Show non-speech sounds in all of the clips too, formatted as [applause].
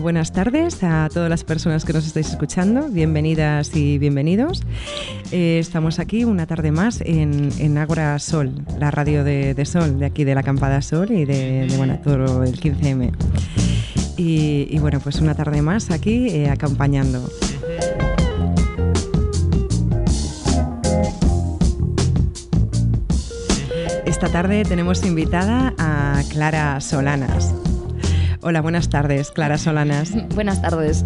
buenas tardes a todas las personas que nos estáis escuchando. Bienvenidas y bienvenidos. Eh, estamos aquí una tarde más en, en Ágora Sol, la radio de, Sol, de aquí de la Campada Sol y de, bueno, todo el 15M. Y, bueno, pues una tarde más aquí eh, acompañando. Esta tarde tenemos invitada a Clara Solanas. Hola, buenas tardes, Clara Solanas. [laughs] Buenas tardes.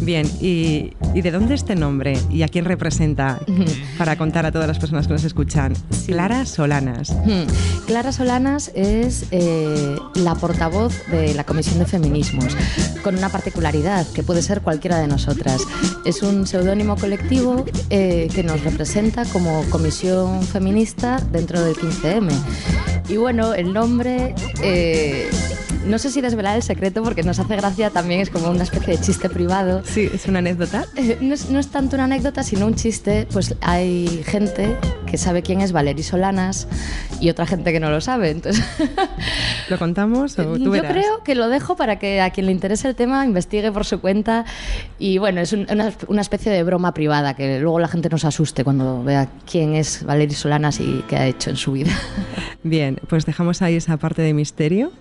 Bien, ¿y, de dónde este nombre y a quién representa? [laughs] Para contar a todas las personas que nos escuchan. Clara Solanas. [laughs] Clara Solanas es eh, la portavoz de la Comisión de Feminismos, con una particularidad que puede ser cualquiera de nosotras. Es un seudónimo colectivo eh, que nos representa como Comisión Feminista dentro del 15M. Y bueno, el nombre... Eh, no sé si desvelar el secreto porque nos hace gracia también, es como una especie de chiste privado. Sí, es una anécdota. Eh, no es, tanto una anécdota, sino un chiste. Pues hay gente que sabe quién es Valery Solanas y otra gente que no lo sabe. Entonces, ¿Lo contamos o tú Yo creo que lo dejo para que a quien le interese el tema investigue por su cuenta. Y bueno, es una, una, especie de broma privada que luego la gente nos asuste cuando vea quién es Valery Solanas y qué ha hecho en su vida. Bien, pues dejamos ahí esa parte de misterio.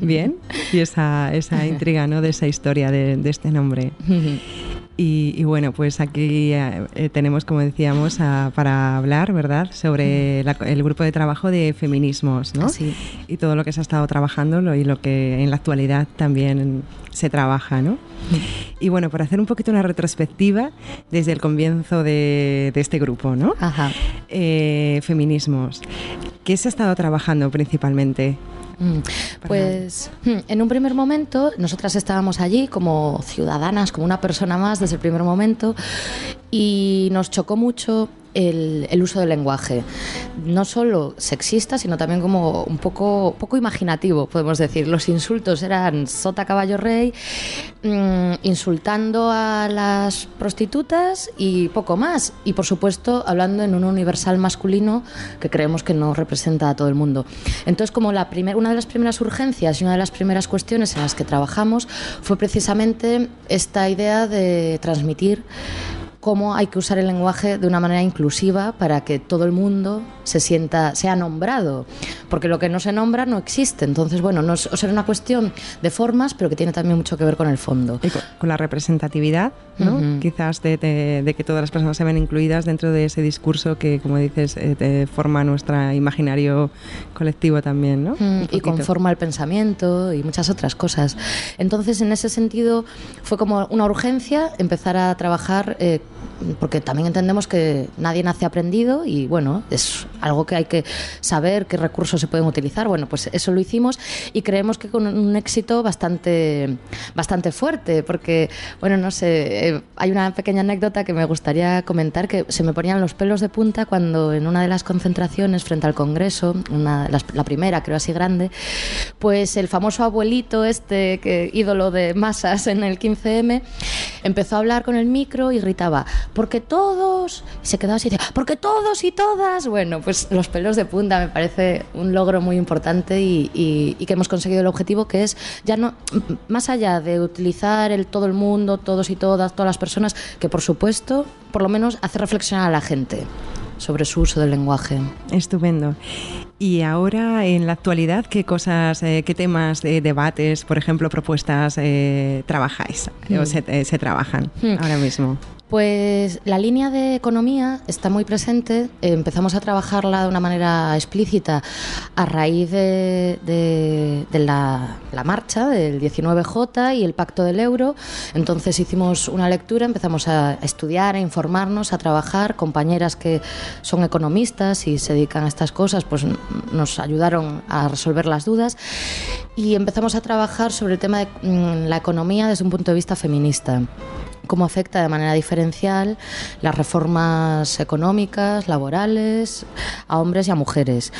Bien [laughs] y esa, esa [laughs] intriga ¿no? de esa historia de, este nombre. Y, bueno, pues aquí eh, eh, tenemos, como decíamos, para hablar, ¿verdad?, sobre el grupo de trabajo de feminismos, ¿no? Sí. Y todo lo que se ha estado trabajando y lo que en la actualidad también se trabaja, ¿no? Y bueno, para hacer un poquito una retrospectiva desde el comienzo de, este grupo, ¿no? Ajá. Eh, feminismos. ¿Qué se ha estado trabajando principalmente? Mm. Pues hmm, en un primer momento nosotras estábamos allí como ciudadanas, como una persona más desde el primer momento y nos chocó mucho el, uso del lenguaje. No solo sexista, sino también como un poco, poco imaginativo, podemos decir. Los insultos eran sota caballo rey, mm, insultando a las prostitutas y poco más. Y por supuesto, hablando en un universal masculino que creemos que no representa a todo el mundo. Entonces, como la primer, una de las primeras urgencias y una de las primeras cuestiones en las que trabajamos fue precisamente esta idea de transmitir cómo hay que usar el lenguaje de una manera inclusiva para que todo el mundo se sienta, sea nombrado, porque lo que no se nombra no existe. Entonces, bueno, no es, o una cuestión de formas, pero que tiene también mucho que ver con el fondo. Y con, la representatividad, ¿no? Quizás de, que todas las personas se ven incluidas dentro de ese discurso que, como dices, eh, forma nuestro imaginario colectivo también, ¿no? y conforma el pensamiento y muchas otras cosas. Entonces, en ese sentido, fue como una urgencia empezar a trabajar eh, porque también entendemos que nadie nace aprendido y bueno, es algo que hay que saber qué recursos se pueden utilizar. Bueno, pues eso lo hicimos y creemos que con un éxito bastante, bastante fuerte, porque, bueno, no sé, eh, hay una pequeña anécdota que me gustaría comentar que se me ponían los pelos de punta cuando en una de las concentraciones frente al Congreso, una, la, primera creo así grande, pues el famoso abuelito este, que ídolo de masas en el 15M, empezó a hablar con el micro y gritaba, porque todos, y se quedaba así, porque todos y todas, bueno, pues los pelos de punta me parece un logro muy importante y, que hemos conseguido el objetivo que es ya no, más allá de utilizar el todo el mundo, todos y todas, todas las personas, que por supuesto, por lo menos hace reflexionar a la gente sobre su uso del lenguaje. Estupendo. Y ahora, en la actualidad, ¿qué cosas, eh, qué temas de debates, por ejemplo, propuestas eh, trabajáis o Mm. se, se trabajan Mm. ahora mismo? Pues la línea de economía está muy presente. Empezamos a trabajarla de una manera explícita a raíz de, la, la marcha del 19J y el pacto del euro. Entonces hicimos una lectura, empezamos a estudiar, a informarnos, a trabajar. Compañeras que son economistas y se dedican a estas cosas, pues nos ayudaron a resolver las dudas. Y empezamos a trabajar sobre el tema de mm, la economía desde un punto de vista feminista cómo afecta de manera diferencial las reformas económicas, laborales, a hombres y a mujeres.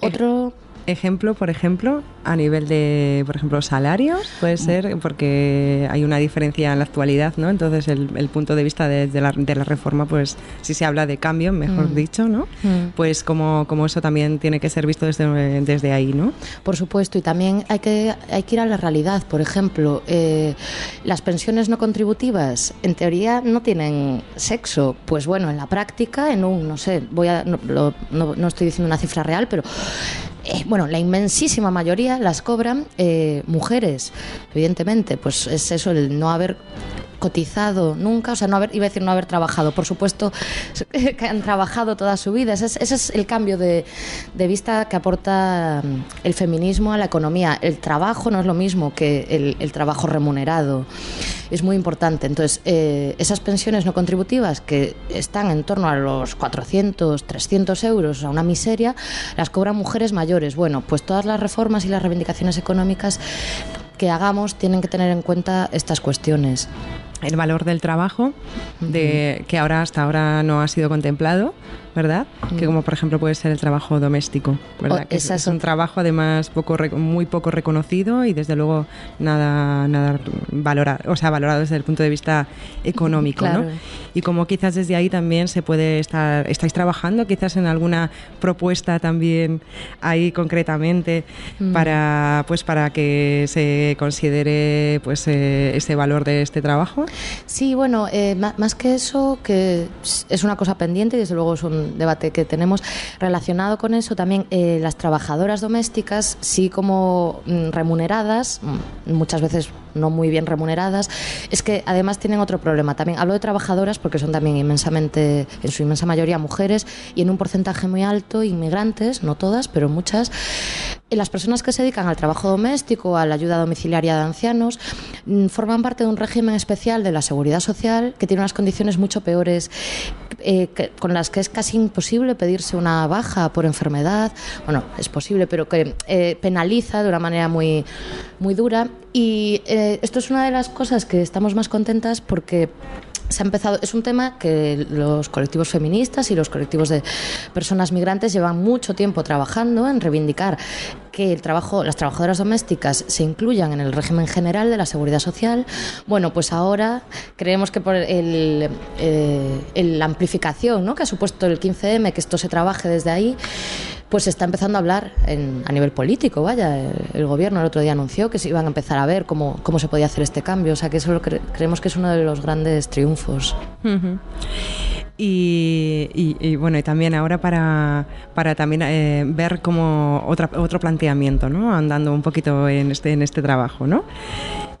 Otro. Ejemplo, por ejemplo, a nivel de, por ejemplo, salarios, puede ser, porque hay una diferencia en la actualidad, ¿no? Entonces, el, el punto de vista de, de la, de la reforma, pues, si se habla de cambio, mejor Mm. dicho, ¿no? Mm. Pues como, como eso también tiene que ser visto desde, desde ahí, ¿no? Por supuesto, y también hay que, hay que ir a la realidad. Por ejemplo, eh, las pensiones no contributivas, en teoría, no tienen sexo. Pues bueno, en la práctica, en un, no sé, voy a, no, lo- no- no estoy diciendo una cifra real, pero bueno, la inmensísima mayoría las cobran eh, mujeres, evidentemente. Pues es eso, el no haber cotizado nunca, o sea, no haber, iba a decir no haber trabajado, por supuesto [laughs] que han trabajado toda su vida. Ese es, el cambio de, vista que aporta mm, el feminismo a la economía. El trabajo no es lo mismo que el, el trabajo remunerado. Es muy importante. Entonces, eh, esas pensiones no contributivas que están en torno a los 400, 300 euros, a una miseria, las cobran mujeres mayores. Bueno, pues todas las reformas y las reivindicaciones económicas que hagamos tienen que tener en cuenta estas cuestiones. El valor del trabajo, de, que ahora hasta ahora no ha sido contemplado, ¿verdad? Que como por ejemplo puede ser el trabajo doméstico, ¿verdad? Que es, un trabajo además poco muy poco reconocido y desde luego nada nada valorado, o sea, valorado desde el punto de vista económico, Claro. ¿no? Y como quizás desde ahí también se puede estar estáis trabajando quizás en alguna propuesta también ahí concretamente Mm. para pues para que se considere pues eh, ese valor de este trabajo. Sí, bueno, eh, más que eso, que es una cosa pendiente y desde luego es debate que tenemos relacionado con eso también eh, las trabajadoras domésticas, sí como mm, remuneradas, mm, muchas veces no muy bien remuneradas, es que además tienen otro problema. También hablo de trabajadoras porque son también inmensamente, en su inmensa mayoría mujeres y en un porcentaje muy alto inmigrantes, no todas, pero muchas. Las personas que se dedican al trabajo doméstico, a la ayuda domiciliaria de ancianos, mm, forman parte de un régimen especial de la seguridad social que tiene unas condiciones mucho peores, eh, que- con las que es casi imposible pedirse una baja por enfermedad. Bueno, es posible, pero que eh, penaliza de una manera muy, muy dura. Y eh, esto es una de las cosas que estamos más contentas porque se ha empezado, es un tema que los colectivos feministas y los colectivos de personas migrantes llevan mucho tiempo trabajando en reivindicar que el trabajo, las trabajadoras domésticas se incluyan en el régimen general de la seguridad social. Bueno, pues ahora creemos que por el, eh, el- la amplificación ¿no? que ha supuesto el 15M, que esto se trabaje desde ahí, pues se está empezando a hablar en- a nivel político, vaya. El, el gobierno el otro día anunció que se iban a empezar a ver cómo, cómo se podía hacer este cambio. O sea que eso lo cre- creemos que es uno de los grandes triunfos. Ujú. Y, y- y, bueno, y también ahora para, para también eh, ver como otra, otro planteamiento, ¿no? Andando un poquito en este, en este trabajo, ¿no?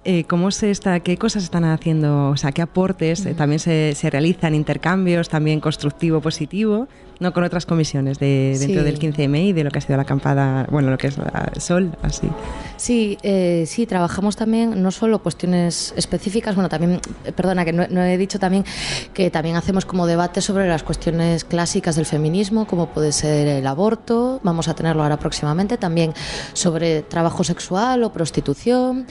Eh, ¿Cómo se está, qué cosas están haciendo, o sea, qué aportes eh, también se, se realizan, intercambios, también constructivo, positivo, no con otras comisiones de, dentro Sí. del 15M y de lo que ha sido la acampada, bueno, lo que es la Sol, así. Sí, eh, sí, trabajamos también no solo cuestiones específicas, bueno, también, perdona, que no, no he dicho también que también hacemos como debate sobre las cuestiones clásicas del feminismo, como puede ser el aborto, vamos a tenerlo ahora próximamente, también sobre trabajo sexual o prostitución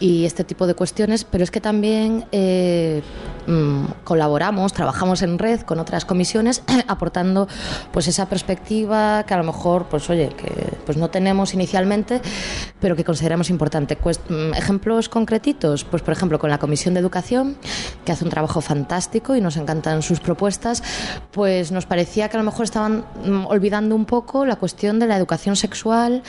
y este tipo de cuestiones, pero es que también eh, mm, colaboramos, trabajamos en red con otras comisiones [clears throat] aportando pues esa perspectiva que a lo mejor pues oye que pues no tenemos inicialmente pero que consideramos importante Pues, ejemplos concretitos pues por ejemplo con la comisión de educación que hace un trabajo fantástico y nos encantan sus propuestas pues nos parecía que a lo mejor estaban mm, olvidando un poco la cuestión de la educación sexual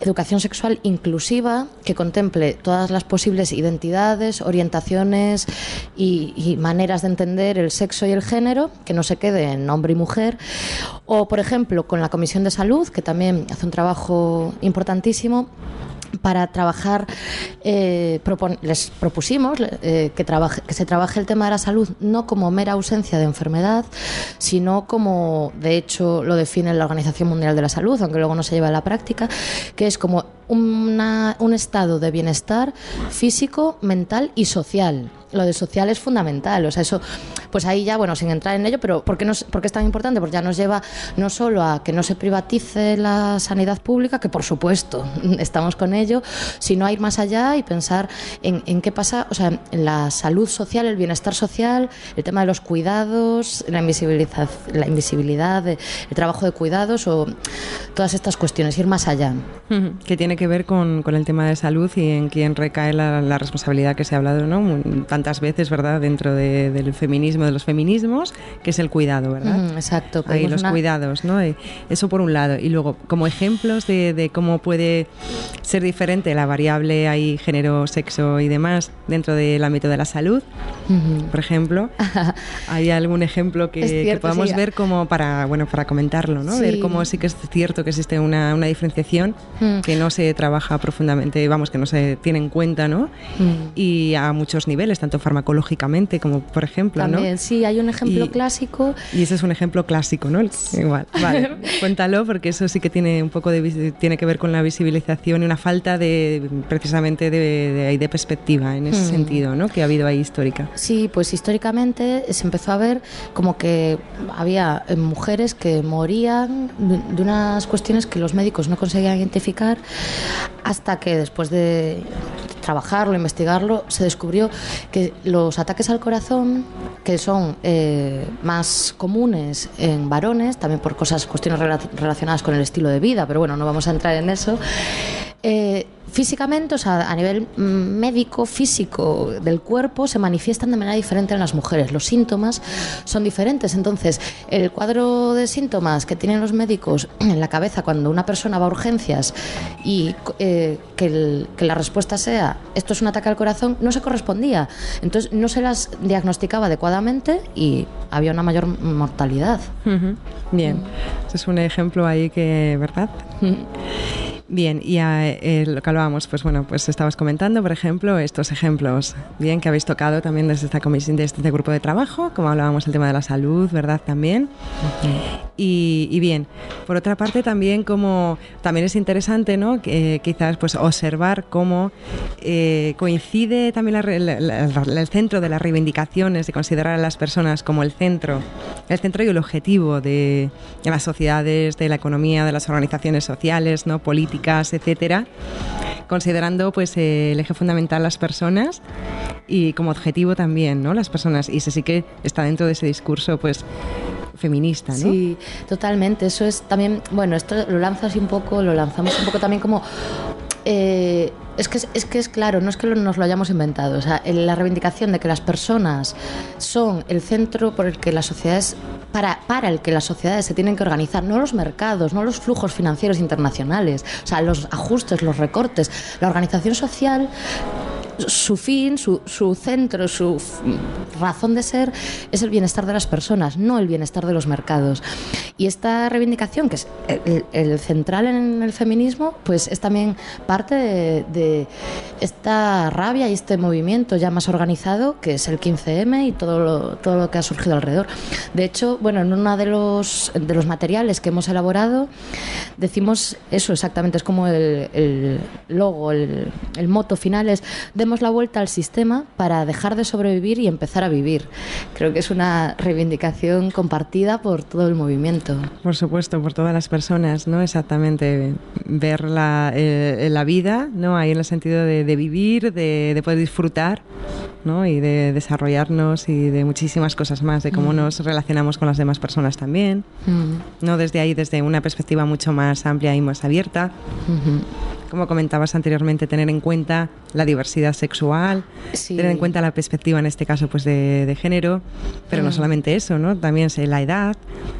educación sexual inclusiva que contemple todas las posibles identidades orientaciones y y maneras de entender el sexo y el género, que no se quede en hombre y mujer. O, por ejemplo, con la Comisión de Salud, que también hace un trabajo importantísimo para trabajar, eh, les propusimos eh, que, trabaje, que se trabaje el tema de la salud no como mera ausencia de enfermedad, sino como de hecho lo define la Organización Mundial de la Salud, aunque luego no se lleva a la práctica, que es como un estado de bienestar físico, mental y social lo de social es fundamental. O sea, eso, pues ahí ya, bueno, sin entrar en ello, pero ¿por qué, nos, ¿por qué es tan importante? Porque ya nos lleva no solo a que no se privatice la sanidad pública, que por supuesto [laughs] estamos con ello, sino a ir más allá y pensar en, qué pasa, o sea, en la salud social, el bienestar social, el tema de los cuidados, la, invisibilidad, la invisibilidad, el trabajo de cuidados o todas estas cuestiones, ir más allá. Que tiene que ver con, con el tema de salud y en quién recae la, la responsabilidad que se ha hablado, ¿no? tantas veces, ¿verdad?, dentro del feminismo, de los feminismos, que es el cuidado, ¿verdad? exacto. Ahí los cuidados, ¿no? eso por un lado. Y luego, como ejemplos de, cómo puede ser diferente la variable ahí género, sexo y demás dentro del ámbito de la salud, por ejemplo, [laughs] ¿hay algún ejemplo que, podamos ver como para, bueno, para comentarlo, ¿no? Ver cómo sí que es cierto que existe una, una diferenciación que no se trabaja profundamente, vamos, que no se tiene en cuenta, ¿no? Y a muchos niveles, tanto farmacológicamente como, por ejemplo, También, sí, hay un ejemplo clásico. Y ese es un ejemplo clásico, ¿no? Igual, vale. [laughs] Cuéntalo porque eso sí que tiene un poco de tiene que ver con la visibilización y una falta de precisamente de, de, perspectiva en ese hmm. sentido, ¿no? Que ha habido ahí histórica. Sí, pues históricamente se empezó a ver como que había eh, mujeres que morían de unas cuestiones que los médicos no conseguían identificar hasta que después de trabajarlo, investigarlo, se descubrió que los ataques al corazón, que son eh, más comunes en varones, también por cosas, cuestiones relacionadas con el estilo de vida, pero bueno, no vamos a entrar en eso, eh, físicamente, o sea, a nivel mm, médico, físico del cuerpo, se manifiestan de manera diferente en las mujeres. Los síntomas son diferentes. Entonces, el cuadro de síntomas que tienen los médicos en la cabeza cuando una persona va a urgencias y eh, que, la respuesta sea esto es un ataque al corazón, no se correspondía. Entonces, no se las diagnosticaba adecuadamente y había una mayor mortalidad. Bien, ese es un ejemplo ahí que, ¿verdad? Bien, y eh, lo que hablábamos, pues bueno, pues estabas comentando, por ejemplo, estos ejemplos, bien, que habéis tocado también desde esta comisión, desde este grupo de trabajo, como hablábamos el tema de la salud, ¿verdad? También. y, bien, por otra parte también como, también es interesante, ¿no? Que, quizás pues observar cómo eh, coincide también el centro de las reivindicaciones, de considerar a las personas como el centro, el centro y el objetivo de, de las sociedades, de la economía, de las organizaciones sociales, ¿no? Políticas etcétera, considerando pues el eje fundamental las personas y como objetivo también, ¿no? Las personas y eso sí que está dentro de ese discurso pues feminista, ¿no? Sí, totalmente. Eso es también, bueno, esto lo lanzas un poco, lo lanzamos un poco también como eh, es que es, que es claro, no es que nos lo hayamos inventado. O sea, la reivindicación de que las personas son el centro por el que las sociedades, para, para el que las sociedades se tienen que organizar, no los mercados, no los flujos financieros internacionales, o sea, los ajustes, los recortes. La organización social su fin, su, su, centro, su razón de ser es el bienestar de las personas, no el bienestar de los mercados. Y esta reivindicación, que es el, central en el feminismo, pues es también parte de, esta rabia y este movimiento ya más organizado, que es el 15M y todo lo, todo lo que ha surgido alrededor. De hecho, bueno, en uno de los, de los materiales que hemos elaborado, decimos eso exactamente, es como el, logo, el, el moto final es demos la vuelta al sistema para dejar de sobrevivir y empezar a vivir. Creo que es una reivindicación compartida por todo el movimiento. Por supuesto, por todas las personas, ¿no? Exactamente. Ver la, eh, la vida, ¿no? Ahí en el sentido de, vivir, de, poder disfrutar, ¿no? Y de desarrollarnos y de muchísimas cosas más, de cómo mm. nos relacionamos con las demás personas también, mm. ¿no? Desde ahí, desde una perspectiva mucho más amplia y más abierta como comentabas anteriormente, tener en cuenta la diversidad sexual, tener en cuenta la perspectiva en este caso pues de, género, pero no mm. solamente eso, ¿no? También sé, la edad,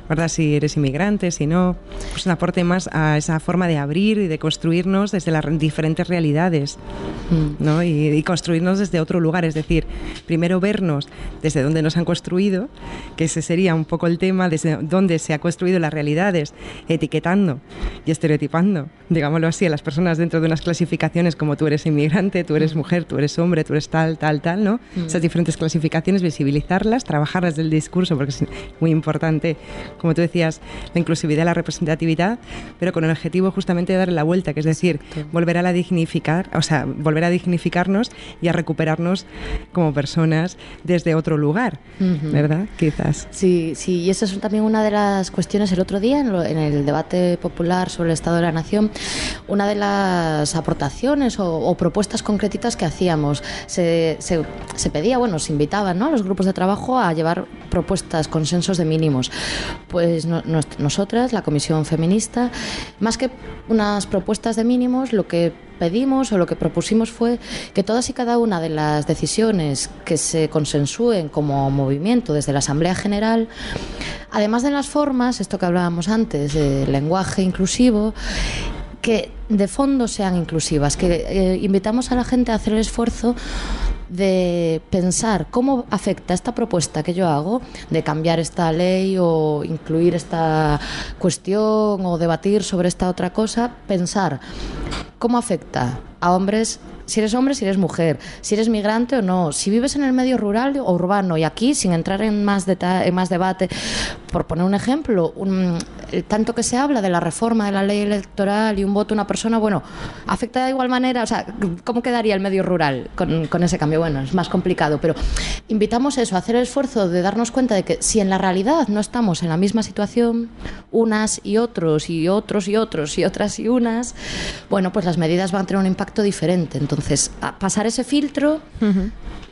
¿verdad? Si eres inmigrante, si no, pues un aporte más a esa forma de abrir y de construirnos desde las diferentes realidades, mm. ¿no? Y, y construirnos desde otro lugar, es decir, primero vernos desde donde nos han construido, que ese sería un poco el tema, desde donde se ha construido las realidades, etiquetando y estereotipando, digámoslo así, a las personas dentro de unas clasificaciones como tú eres inmigrante, tú eres mm. mujer, tú eres hombre, tú eres tal, tal, tal, ¿no? Mm. Esas diferentes clasificaciones, visibilizarlas, trabajarlas del discurso, porque es muy importante, como tú decías, la inclusividad, la representatividad, pero con el objetivo justamente de darle la vuelta, que es decir, volver a la dignificar, o sea, volver a dignificarnos y a recuperarnos como personas desde otro lugar, ¿verdad? Quizás. Sí, sí, y esa es también una de las cuestiones el otro día en, en el debate popular sobre el Estado de la Nación, una de las aportaciones o, propuestas concretitas que hacíamos. Se, se, pedía, bueno, se invitaban ¿no? a los grupos de trabajo a llevar propuestas, consensos de mínimos. Pues nosotras, la Comisión Feminista, más que unas propuestas de mínimos, lo que pedimos o lo que propusimos fue que todas y cada una de las decisiones que se consensúen como movimiento desde la Asamblea General, además de las formas, esto que hablábamos antes, del lenguaje inclusivo, que de fondo sean inclusivas, que eh, invitamos a la gente a hacer el esfuerzo de pensar cómo afecta esta propuesta que yo hago de cambiar esta ley o incluir esta cuestión o debatir sobre esta otra cosa, pensar cómo afecta a hombres si eres hombre, si eres mujer, si eres migrante o no, si vives en el medio rural o urbano. Y aquí, sin entrar en más, en más debate, por poner un ejemplo, tanto que se habla de la reforma de la ley electoral y un voto a una persona, bueno, afecta de igual manera, o sea, ¿cómo quedaría el medio rural con, con ese cambio? Bueno, es más complicado, pero invitamos eso, a hacer el esfuerzo de darnos cuenta de que si en la realidad no estamos en la misma situación, unas y otros y otros y otros y otras y unas, bueno, pues las medidas van a tener un impacto diferente. Entonces, entonces, pasar ese filtro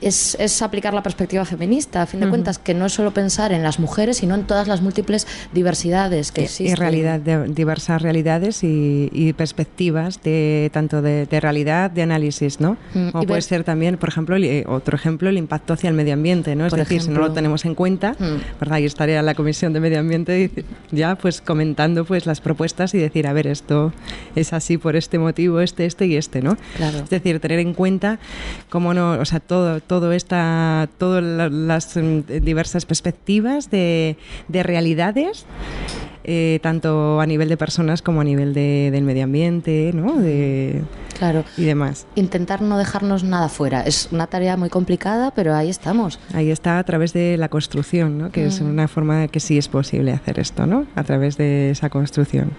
es, aplicar la perspectiva feminista, a fin de cuentas, que no es solo pensar en las mujeres, sino en todas las múltiples diversidades que existen. Y realidad, diversas realidades y, perspectivas de tanto de, realidad, de análisis, ¿no? O puede ser también, por ejemplo, eh, otro ejemplo, el impacto hacia el medio ambiente, ¿no? Es decir, si no lo tenemos en cuenta, ¿verdad? Y estaría la Comisión de Medio Ambiente ya pues comentando pues las propuestas y decir, a ver, esto es así por este motivo, este, este y este, ¿no? Claro. Es decir, tener en cuenta cómo no, o sea, todo todo esta, todas las mm, diversas perspectivas de, de realidades eh, tanto a nivel de personas como a nivel de, del medio ambiente, ¿no? De, claro. Y demás. Intentar no dejarnos nada fuera. Es una tarea muy complicada, pero ahí estamos. Ahí está a través de la construcción, ¿no? Que es mm. una forma que sí es posible hacer esto, ¿no? A través de esa construcción.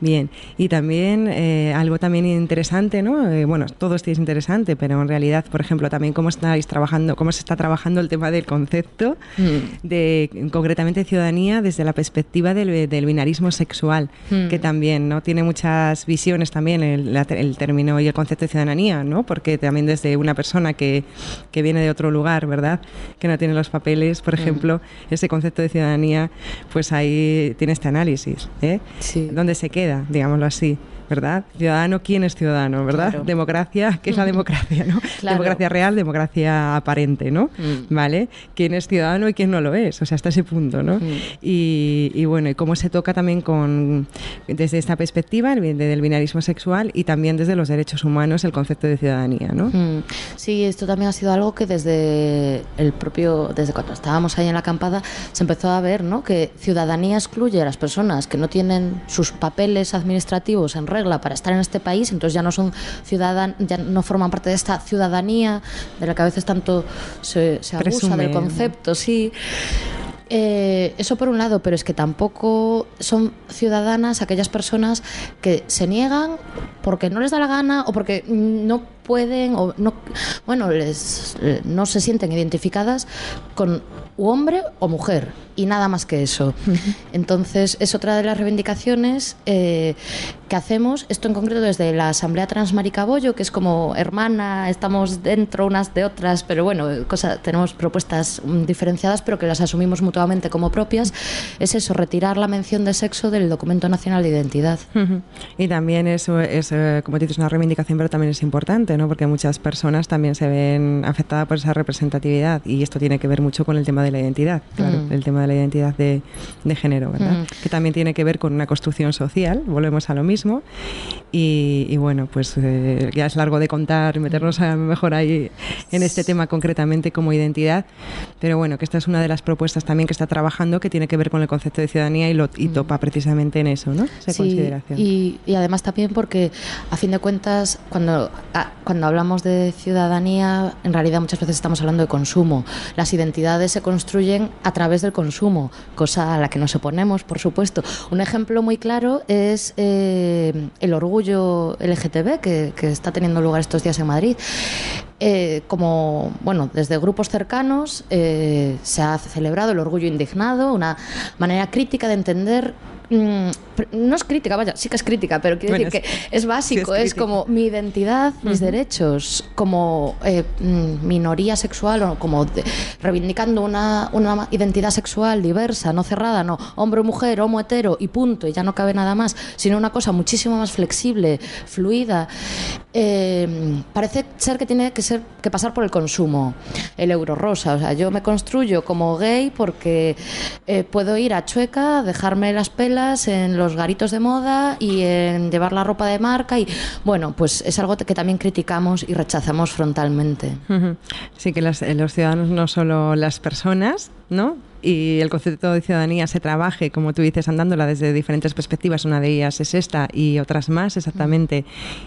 Bien. Y también eh, algo también interesante, ¿no? Eh, bueno, todo esto es interesante, pero en realidad, por ejemplo, también cómo estáis trabajando, cómo se está trabajando el tema del concepto mm. de concretamente ciudadanía desde la perspectiva del, del binarismo sexual, hmm. que también no tiene muchas visiones también el, el, término y el concepto de ciudadanía, ¿no? Porque también desde una persona que, que, viene de otro lugar, ¿verdad? Que no tiene los papeles, por hmm. ejemplo, ese concepto de ciudadanía, pues ahí tiene este análisis, ¿eh? Sí. ¿Dónde se queda, digámoslo así? ¿Verdad? Ciudadano, ¿quién es ciudadano, verdad? Democracia, ¿qué es la democracia, no? [laughs] Democracia real, democracia aparente, ¿no? Mm. ¿Vale? ¿Quién es ciudadano y quién no lo es? O sea, hasta ese punto, ¿no? Mm. Y, bueno, y cómo se toca también con, desde esta perspectiva, del binarismo sexual y también desde los derechos humanos, el concepto de ciudadanía, ¿no? Mm. Sí, esto también ha sido algo que desde el propio, desde cuando estábamos ahí en la acampada, se empezó a ver, ¿no? Que ciudadanía excluye a las personas que no tienen sus papeles administrativos en regla para estar en este país, entonces ya no son ciudadan, ya no forman parte de esta ciudadanía de la que a veces tanto se, se abusa del concepto, sí. Eh, eso por un lado, pero es que tampoco son ciudadanas aquellas personas que se niegan porque no les da la gana o porque no pueden o no, bueno, les, no se sienten identificadas con hombre o mujer y nada más que eso. [laughs] Entonces, es otra de las reivindicaciones eh, que hacemos, esto en concreto desde la Asamblea Transmaricabollo, que es como hermana, estamos dentro unas de otras, pero bueno, cosa, tenemos propuestas mm, diferenciadas, pero que las asumimos mutuamente como propias, es eso, retirar la mención de sexo del documento nacional de identidad. [laughs] Y también eso es, eh, como dices, una reivindicación, pero también es importante, ¿no? porque muchas personas también se ven afectadas por esa representatividad y esto tiene que ver mucho con el tema de la identidad, claro, el tema de la identidad de, género, ¿verdad? Que también tiene que ver con una construcción social, volvemos a lo mismo, y, bueno, pues eh, ya es largo de contar, meternos a lo mejor ahí en este tema concretamente como identidad, pero bueno, que esta es una de las propuestas también que está trabajando que tiene que ver con el concepto de ciudadanía y, lo, y topa precisamente en eso, ¿no? Esa consideración. Y, y, además también porque, a fin de cuentas, cuando, cuando hablamos de ciudadanía, en realidad muchas veces estamos hablando de consumo. Las identidades se construyen a través del consumo, cosa a la que nos oponemos, por supuesto. Un ejemplo muy claro es eh, el orgullo LGTB que, está teniendo lugar estos días en Madrid. Eh, como, bueno, desde grupos cercanos eh, se ha celebrado el orgullo indignado, una manera crítica de entender Mm, no es crítica, vaya, sí que es crítica, pero quiero decir que es básico, es, como mi identidad, mis derechos, como eh, mm, minoría sexual o como reivindicando una, una, identidad sexual diversa, no cerrada, no hombre o mujer, homo hetero y punto, y ya no cabe nada más, sino una cosa muchísimo más flexible, fluida. Eh, parece ser que tiene que ser que pasar por el consumo, el euro rosa, o sea, yo me construyo como gay porque eh, puedo ir a Chueca, dejarme las pelas en los garitos de moda y en llevar la ropa de marca y bueno, pues es algo que también criticamos y rechazamos frontalmente. Sí, que los ciudadanos no solo las personas, ¿no? Y el concepto de ciudadanía se trabaje, como tú dices, andándola desde diferentes perspectivas, una de ellas es esta y otras más exactamente,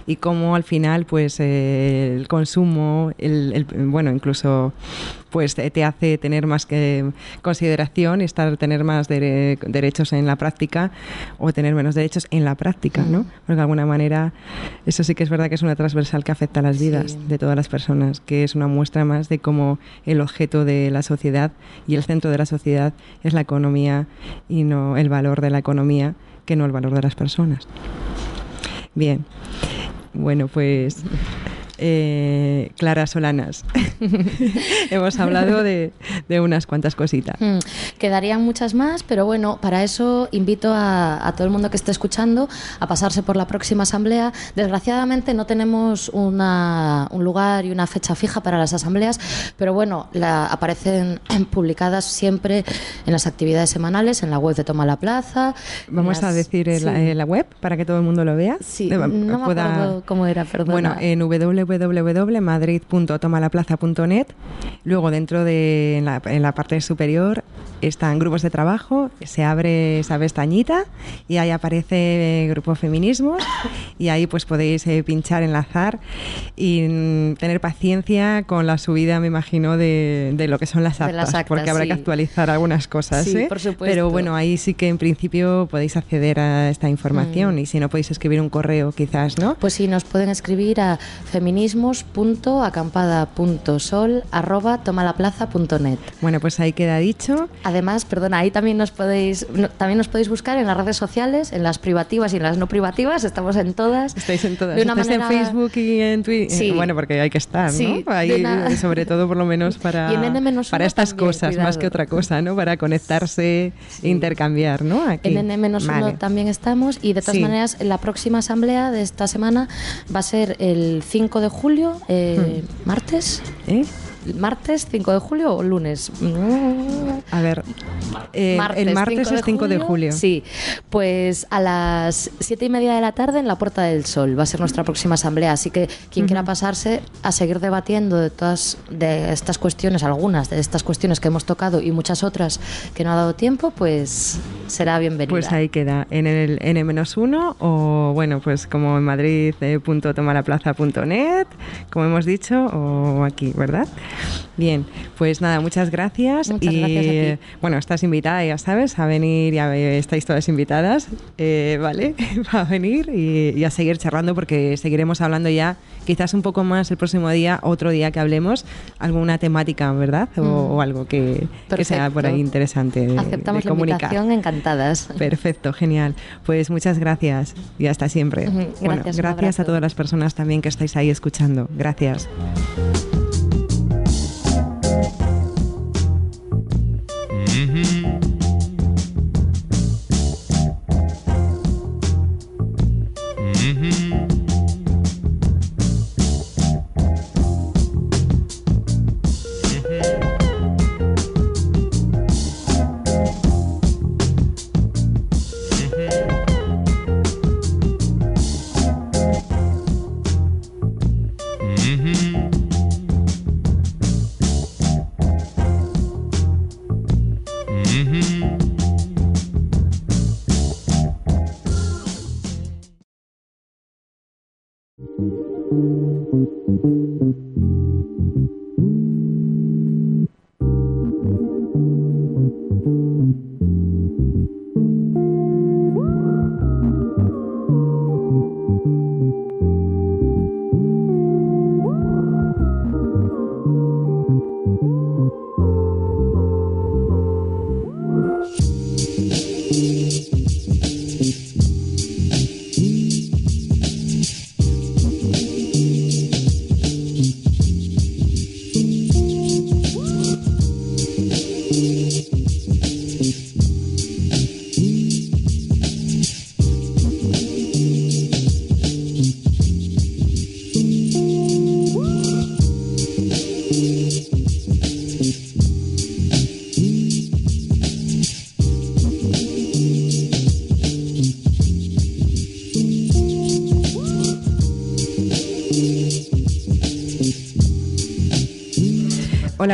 y cómo al final pues eh, el consumo, el, bueno, incluso pues te hace tener más que consideración y estar tener más derechos en la práctica o tener menos derechos en la práctica, ¿no? Porque de alguna manera eso sí que es verdad que es una transversal que afecta a las vidas de todas las personas, que es una muestra más de cómo el objeto de la sociedad y el centro de la sociedad es la economía y no el valor de la economía que no el valor de las personas. Bien, bueno, pues eh, Clara Solanas. [laughs] Hemos hablado de, unas cuantas cositas. Hmm. Quedarían muchas más, pero bueno, para eso invito a, todo el mundo que esté escuchando a pasarse por la próxima asamblea. Desgraciadamente no tenemos un lugar y una fecha fija para las asambleas, pero bueno, la, aparecen [clears throat] publicadas siempre en las actividades semanales, en la web de Toma la Plaza. Vamos a decir la, web para que todo el mundo lo vea. Sí, no me acuerdo cómo era, perdón. Bueno, en www www.madrid.tomalaplaza.net. Luego, dentro de en la, en la, parte superior, están grupos de trabajo, se abre esa pestañita y ahí aparece Grupo Feminismos y ahí pues podéis eh, pinchar, enlazar y mm, tener paciencia con la subida, me imagino, de, de lo que son las actas, porque habrá que actualizar algunas cosas. ¿eh? Pero bueno, ahí sí que en principio podéis acceder a esta información mm. y si no podéis escribir un correo quizás, ¿no? Pues sí, nos pueden escribir a feminismos feminismos.acampada.sol arroba tomalaplaza.net. Bueno, pues ahí queda dicho. Además, perdona, ahí también nos podéis también nos podéis buscar en las redes sociales, en las privativas y en las no privativas, estamos en todas. Estáis en todas. De una manera... en Facebook y en Twitter. Sí. bueno, porque hay que estar, ¿no? Ahí, sobre todo por lo menos [laughs] para, para estas cosas, más que otra cosa, ¿no? Para conectarse e intercambiar, ¿no? En N-1 también estamos y de todas maneras la próxima asamblea de esta semana va a ser el 5 de julio, eh, hmm. martes. ¿Eh? ¿Martes 5 de julio o lunes? A ver, eh, el martes es 5 de julio. Sí, pues a las 7 y media de la tarde en la Puerta del Sol va a ser nuestra próxima asamblea. Así que quien quiera pasarse a seguir debatiendo de todas de estas cuestiones, algunas de estas cuestiones que hemos tocado y muchas otras que no ha dado tiempo, pues será bienvenida. Pues ahí queda, en el N-1 o bueno, pues como en Madrid, eh, como hemos dicho, o aquí, ¿verdad? Bien, pues nada, muchas gracias. Muchas y gracias a ti. bueno, estás invitada, ya sabes, a venir, ya estáis todas invitadas, eh, ¿vale? [laughs] a venir y, y a seguir charlando porque seguiremos hablando ya, quizás un poco más el próximo día, otro día que hablemos, alguna temática, ¿verdad? O, Mm. o algo que, que sea por ahí interesante de, Aceptamos de la comunicar. invitación, encantadas. Perfecto, genial. Pues muchas gracias y hasta siempre. Ujú, Bueno, gracias, gracias a todas las personas también que estáis ahí escuchando. Gracias.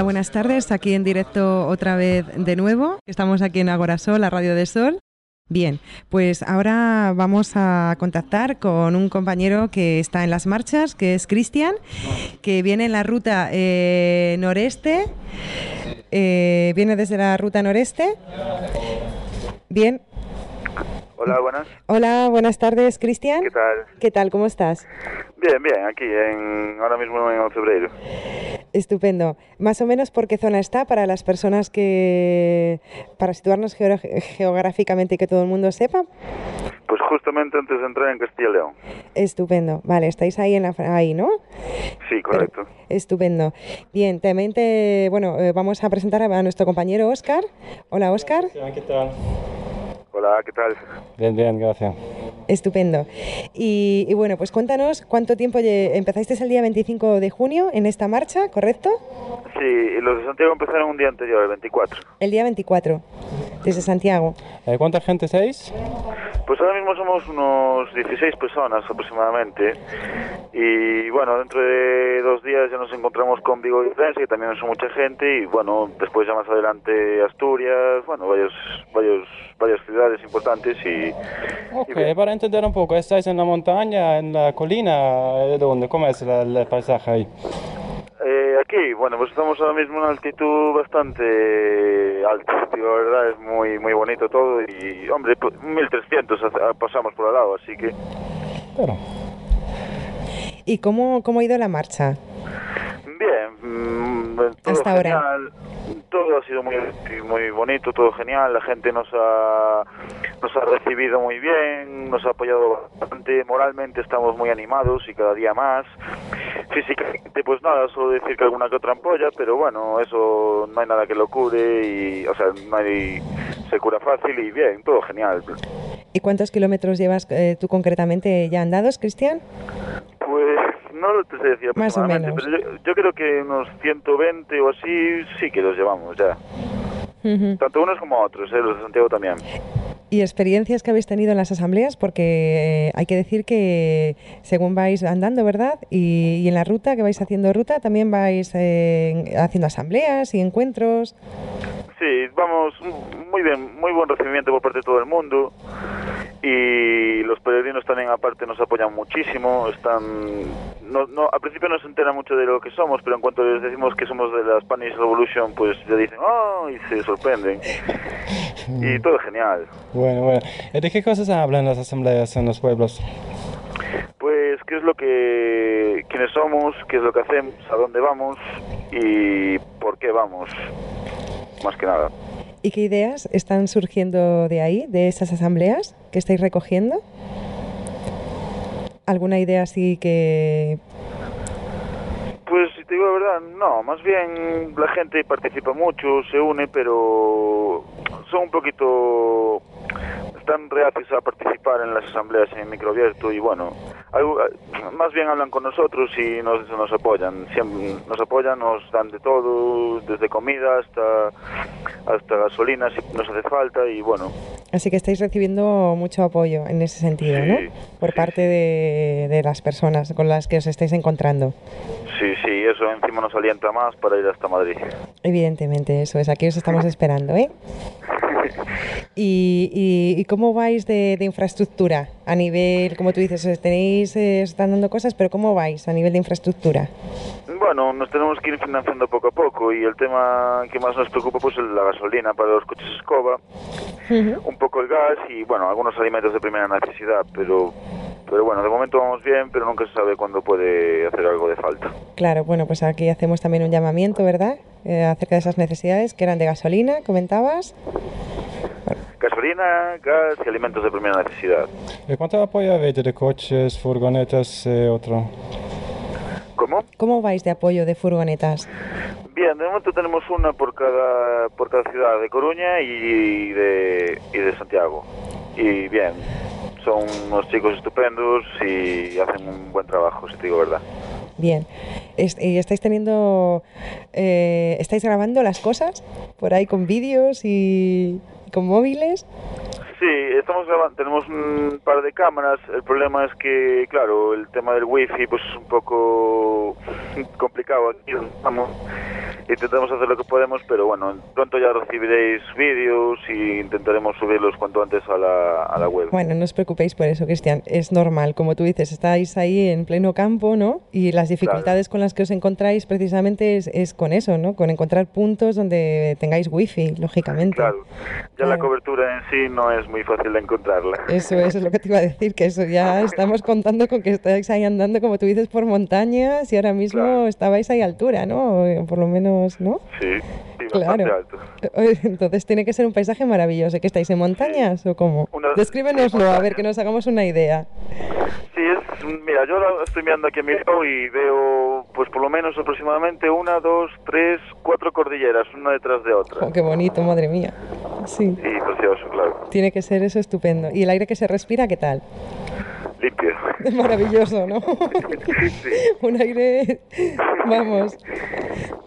Buenas tardes. Aquí en directo otra vez de nuevo. Estamos aquí en Agora Sol, la radio de Sol. Bien, pues ahora vamos a contactar con un compañero que está en las marchas, que es Cristian, que viene en la ruta eh, noreste. Eh, viene desde la ruta noreste. Bien. Hola, buenas. Hola, buenas tardes, Cristian. ¿Qué tal? ¿Qué tal? ¿Cómo estás? Bien, bien, aquí en ahora mismo en febrero. Estupendo. Más o menos por qué zona está para las personas que, para situarnos geográficamente y que todo el mundo sepa. Pues justamente antes de entrar en Castilla y León. Estupendo. Vale, estáis ahí en la ahí, ¿no? Sí, correcto. Estupendo. Bien, también te, bueno, eh, vamos a presentar a, a nuestro compañero Oscar. Hola, Oscar. ¿Qué tal? Hola, ¿qué tal? Bien, bien, gracias. Estupendo. Y, y bueno, pues cuéntanos cuánto tiempo lle- empezasteis el día 25 de junio en esta marcha, ¿correcto? Sí, y los de Santiago empezaron un día anterior, el 24. El día 24, desde Santiago. Eh, ¿Cuánta gente sois? Pues ahora mismo somos unos 16 personas aproximadamente. Y bueno, dentro de dos días ya nos encontramos con Vigo y Prensa, que también son mucha gente. Y bueno, después ya más adelante Asturias, bueno, varios, varios, varias ciudades importantes. Y, Ok, y para entender un poco, ¿estáis en la montaña, en la colina? ¿De dónde? ¿Cómo es la- el paisaje ahí? Eh, aquí, bueno, pues estamos ahora mismo en una altitud bastante alta, tío, la verdad es muy muy bonito todo y, hombre, pues, 1300 hace- pasamos por al lado, así que Pero, ¿Y cómo, cómo ha ido la marcha? Bien, mm, todo Hasta ahora. genial, todo ha sido muy muy bonito, todo genial, la gente nos ha nos ha recibido muy bien, nos ha apoyado bastante, moralmente estamos muy animados y cada día más. Físicamente, pues nada, solo decir que alguna que otra ampolla, pero bueno, eso no hay nada que lo cure y, o sea, no hay, se cura fácil y bien, todo genial. ¿Y cuántos kilómetros llevas eh, tú concretamente ya andados, Cristian? No lo te sé decir Más o menos. pero yo, yo creo que unos 120 o así sí que los llevamos ya. Tanto unos como otros, ¿eh? los de Santiago también. ¿Y experiencias que habéis tenido en las asambleas? Porque eh, hay que decir que según vais andando, ¿verdad? Y, y en la ruta, que vais haciendo ruta, también vais eh, haciendo asambleas y encuentros. Sí, vamos, muy bien, muy buen recibimiento por parte de todo el mundo y los peregrinos también aparte nos apoyan muchísimo, están no, no, al principio no se entera mucho de lo que somos, pero en cuanto les decimos que somos de la Spanish Revolution, pues ya dicen, oh, y se sorprenden. [laughs] y todo genial. Bueno, bueno. ¿De qué cosas hablan las asambleas en los pueblos? Pues qué es lo que, quiénes somos, qué es lo que hacemos, a dónde vamos y por qué vamos, más que nada. ¿Y qué ideas están surgiendo de ahí, de esas asambleas que estáis recogiendo? ¿Alguna idea así que Pues si te digo la verdad, no, más bien la gente participa mucho, se une, pero son un poquito están reacios a participar en las asambleas en microabierto y bueno, algo- más bien hablan con nosotros y nos, nos apoyan, siempre nos apoyan, nos dan de todo, desde comida hasta hasta gasolina si nos hace falta y bueno, Así que estáis recibiendo mucho apoyo en ese sentido, Sí, ¿no? Por sí, parte de, de las personas con las que os estáis encontrando. sí, sí, eso encima nos alienta más para ir hasta Madrid. Evidentemente, eso es. Aquí os estamos [laughs] esperando, ¿eh? ¿Y, y, y cómo vais de, de infraestructura? A nivel, como tú dices, os tenéis, eh, están dando cosas, pero ¿cómo vais a nivel de infraestructura? Bueno, nos tenemos que ir financiando poco a poco y el tema que más nos preocupa pues es la gasolina para los coches escoba, un poco el gas y bueno, algunos alimentos de primera necesidad, pero pero bueno, de momento vamos bien, pero nunca se sabe cuándo puede hacer algo de falta. Claro, bueno, pues aquí hacemos también un llamamiento, ¿verdad? Eh, acerca de esas necesidades que eran de gasolina, comentabas. Gasolina, gas y alimentos de primera necesidad. ¿Y cuánto apoyo habéis de coches, furgonetas y otro? ¿Cómo? ¿Cómo vais de apoyo de furgonetas? Bien, de momento tenemos una por cada por cada ciudad de Coruña y de y de Santiago. Y bien, son unos chicos estupendos y hacen un buen trabajo, si te digo verdad. Bien. ¿Y estáis teniendo, eh, estáis grabando las cosas por ahí con vídeos y con móviles? Sí, estamos grabando, tenemos un par de cámaras. El problema es que, claro, el tema del wifi pues es un poco complicado aquí estamos. Intentamos hacer lo que podemos, pero bueno, pronto ya recibiréis vídeos y intentaremos subirlos cuanto antes a la, a la web. Bueno, no os preocupéis por eso, Cristian. Es normal, como tú dices, estáis ahí en pleno campo, ¿no? Y las dificultades con las que os encontráis precisamente es, es con eso, ¿no? Con encontrar puntos donde tengáis wifi, lógicamente. Claro, ya la Claro. cobertura en sí no es muy fácil de encontrarla. Eso, eso es lo que te iba a decir, que eso ya [laughs] estamos contando con que estáis ahí andando, como tú dices, por montañas y ahora mismo Claro. estabais ahí a altura, ¿no? O Por lo menos, ¿no? Sí, sí, bastante Claro. alto. Entonces tiene que ser un paisaje maravilloso. ¿Que estáis en montañas o cómo? Una- Descríbenoslo, a ver, que nos hagamos una idea. Sí, es, mira, yo ahora estoy mirando aquí a mi lado y veo, pues por lo menos aproximadamente una, dos, tres, cuatro cordilleras, una detrás de otra. Oh, qué bonito, madre mía. Sí, Y precioso, claro. tiene que ser eso estupendo. ¿Y el aire que se respira, qué tal? Limpio. Maravilloso, ¿no? [laughs] sí, [laughs] Un aire, vamos,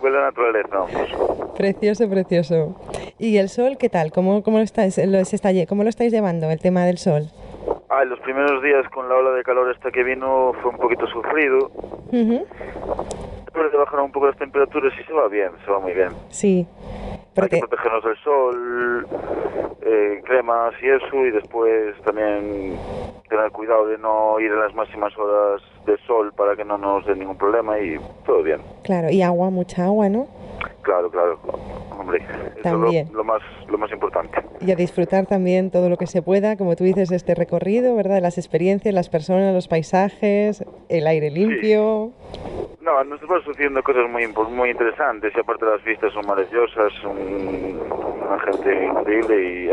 huele a naturaleza, vamos. precioso, precioso. ¿Y el sol qué tal? ¿Cómo, cómo, lo, estáis, lo, se está, ¿Cómo lo estáis llevando, el tema del sol? Ah, los primeros días con la ola de calor esta que vino fue un poquito sufrido. Ujú, Después de bajar un poco las temperaturas y se va bien, se va muy bien. Sí. Hay que Prote- protegernos del sol, eh, cremas y eso, y después también tener cuidado de no ir en las máximas horas de sol para que no nos dé ningún problema y todo bien. Claro, y agua, mucha agua, ¿no? Claro, claro, hombre, eso es También. lo, lo más, lo más importante. Y a disfrutar también todo lo que se pueda, como tú dices, de este recorrido, ¿verdad? Las experiencias, las personas, los paisajes, el aire limpio. No, nos están sucediendo cosas muy muy interesantes y aparte las vistas son maravillosas, son una gente increíble y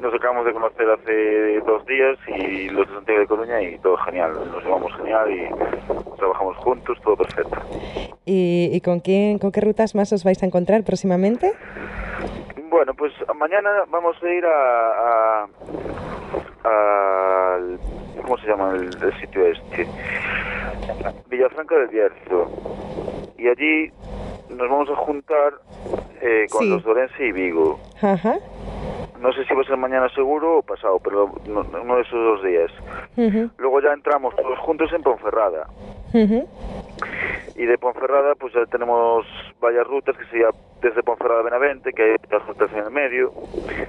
nos acabamos de conocer hace dos días y los de Santiago de Coruña y todo genial, nos llevamos genial y trabajamos juntos, todo perfecto. ¿Y, y con, quién, con qué rutas más os vais a encontrar próximamente? Bueno, pues mañana vamos a ir a... a- ¿Cómo se llama el, el sitio este? Villafranca del Bierzo. Y allí nos vamos a juntar eh, con Sí. los de Orense y Vigo. Ajá. No sé si va a ser mañana seguro o pasado, pero no- uno de esos dos días. Luego ya entramos todos juntos en Ponferrada. Y de Ponferrada pues ya tenemos varias rutas, que sería desde Ponferrada a Benavente, que hay rutas en el medio.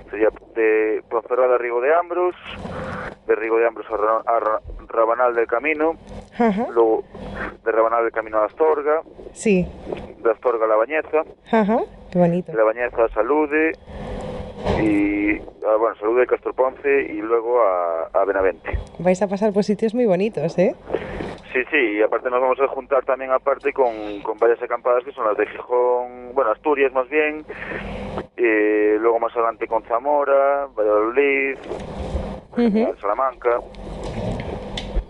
Sería de Ponferrada a Rigo de Ambros, de Rigo de Ambros a, Ra- a Ra- Rabanal del Camino, luego de rebanar el camino a Astorga, Sí. de Astorga a La Bañeza, Ajá, qué bonito. de La Bañeza a Salude y ah, bueno, Salude de Castro Ponce y luego a, a Benavente. Vais a pasar por sitios muy bonitos, ¿eh? Sí, sí, y aparte nos vamos a juntar también aparte con, con varias acampadas que son las de Gijón, bueno, Asturias más bien, eh, luego más adelante con Zamora, Valladolid. Salamanca.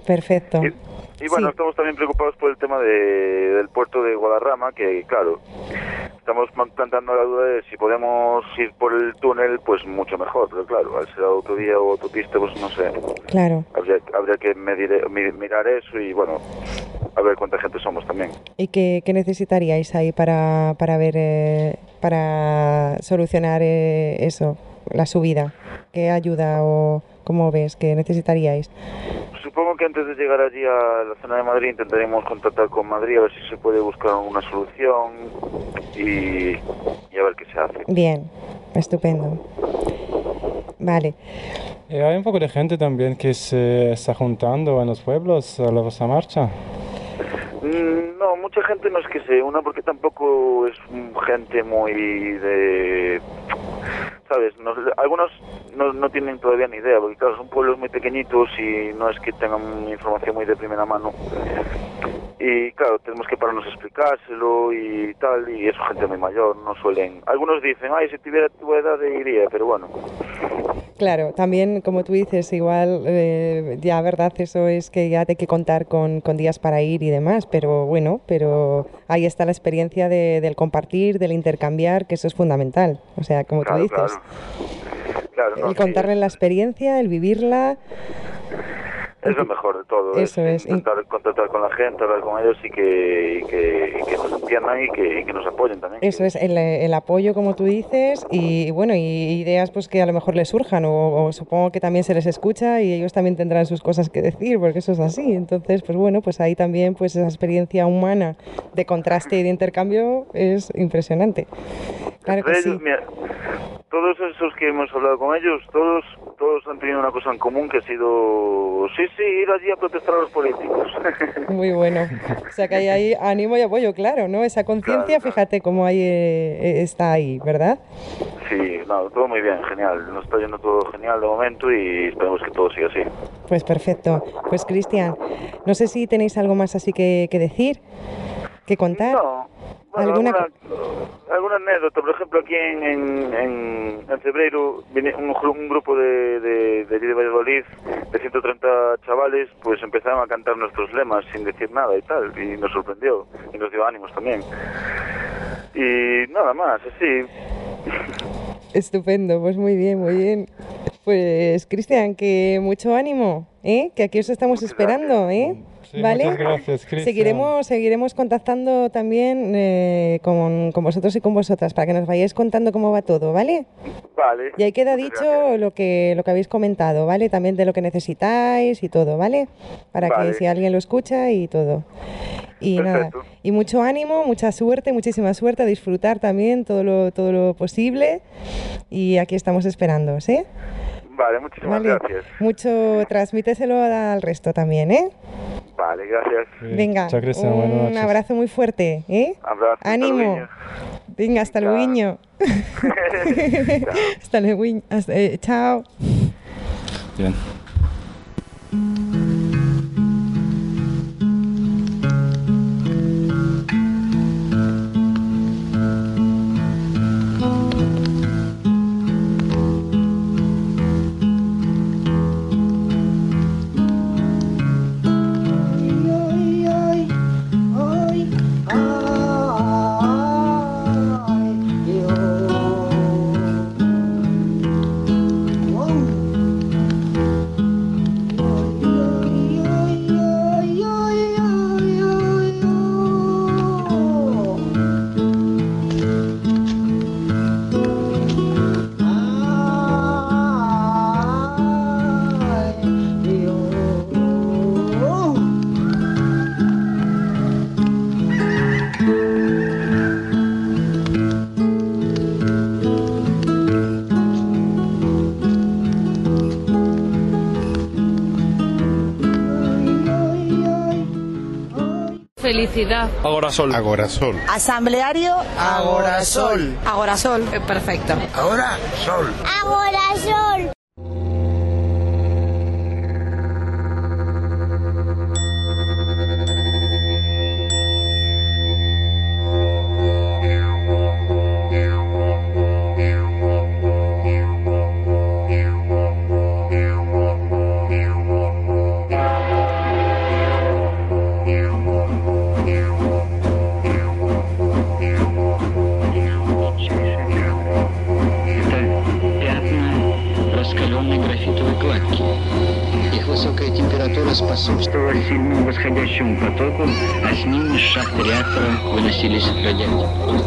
Perfecto. Y, y bueno, Sí. estamos también preocupados por el tema de, del puerto de Guadarrama, que claro, estamos planteando la duda de si podemos ir por el túnel, pues mucho mejor, pero claro, al ser autovía o autopista, pues no sé, Claro. habría, habría que medir- mi- mirar eso y bueno, a ver cuánta gente somos también. ¿Y qué, qué necesitaríais ahí para, para ver, eh, para solucionar eh, eso, la subida? ¿Qué ayuda o cómo ves que necesitaríais? Supongo que antes de llegar allí a la zona de Madrid intentaremos contactar con Madrid a ver si se puede buscar una solución y, y a ver qué se hace. Bien, estupendo. Vale. Y hay un poco de gente también que se está juntando en los pueblos a la vuestra marcha. Mm, No, mucha gente no es que se una porque tampoco es gente muy de... Algunos no, no tienen todavía ni idea, porque claro, son pueblos muy pequeñitos y no es que tengan información muy de primera mano. Y claro, tenemos que pararnos a explicárselo y tal, y es gente muy mayor, no suelen... Algunos dicen, ay, si tuviera tu edad iría, pero bueno, Claro, también como tú dices, igual eh, ya verdad, eso es que ya hay que contar con, con días para ir y demás, pero bueno, pero ahí está la experiencia de- del compartir, del intercambiar, que eso es fundamental. O sea, como claro, tú dices, claro. Claro, no, el sí, contarle la experiencia, el vivirla, Es lo mejor de todo. Eso es. Intentar contactar con la gente, hablar con ellos y que, y que, y que nos entiendan y que, y que nos apoyen también. Eso es el, el apoyo, como tú dices, y bueno, y ideas pues que a lo mejor les surjan, o, o supongo que también se les escucha y ellos también tendrán sus cosas que decir, porque eso es así. Entonces, pues bueno, pues ahí también pues esa experiencia humana de contraste y de intercambio es impresionante. Claro que sí. mira, todos esos que hemos hablado con ellos, todos todos han tenido una cosa en común que ha sido, sí, sí, ir allí a protestar a los políticos. [laughs] Muy bueno. O sea que hay ahí ánimo y apoyo, claro, ¿no? Esa conciencia, Claro, fíjate cómo ahí eh, está ahí, ¿verdad? sí, no, todo muy bien, genial. Nos está yendo todo genial de momento y esperemos que todo siga así. Pues perfecto. Pues Cristian, no sé si tenéis algo más así que, que decir, que contar. No, bueno, ¿Alguna alguna, alguna anécdota. Por ejemplo, aquí en, en, en, en febrero vine un, un grupo de, de, de allí de Valladolid, de 130 chavales, pues empezaron a cantar nuestros lemas sin decir nada y tal, y nos sorprendió, y nos dio ánimos también. Y nada más, así. Estupendo, pues muy bien, muy bien. Pues Cristian, que mucho ánimo, ¿eh? Que aquí os estamos esperando, ¿eh? Sí, ¿Vale? muchas gracias, Cristian. Seguiremos, seguiremos contactando también eh, con, con vosotros y con vosotras para que nos vayáis contando cómo va todo, ¿vale? Vale. Y ahí queda Muchas dicho gracias. lo que, lo que habéis comentado, ¿vale? También de lo que necesitáis y todo, ¿vale? Para Vale. que si alguien lo escucha y todo. Y Perfecto. nada, y mucho ánimo, mucha suerte, muchísima suerte, a disfrutar también todo lo, todo lo posible. Y aquí estamos esperando, ¿eh? Vale, muchísimas Vale. gracias. Mucho, transmíteselo al resto también, ¿eh? Vale, gracias. Sí. Venga, Chao, un abrazo muy fuerte, ¿eh? Abrazo. Ánimo. Venga, hasta luego. [laughs] [laughs] Chao. hasta luego. hasta- eh, chao. Bien. Felicidad. Agorasol. Agorasol. Asambleario. Agorasol. Agorasol. Eh, perfecto. Ahora sol. Agorasol. сегодня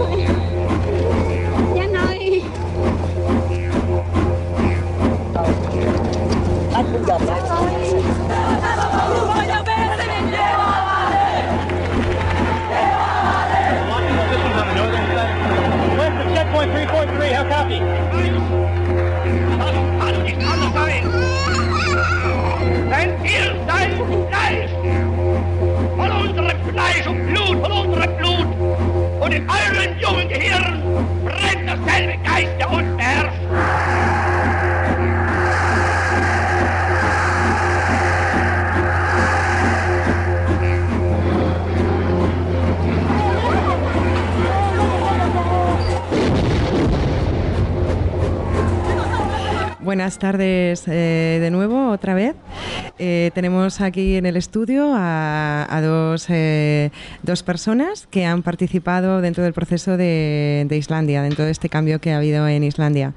Tardes eh, de nuevo, otra vez. Eh, tenemos aquí en el estudio a, dos, eh, dos, personas que han participado dentro del proceso de, de, Islandia, dentro de este cambio que ha habido en Islandia.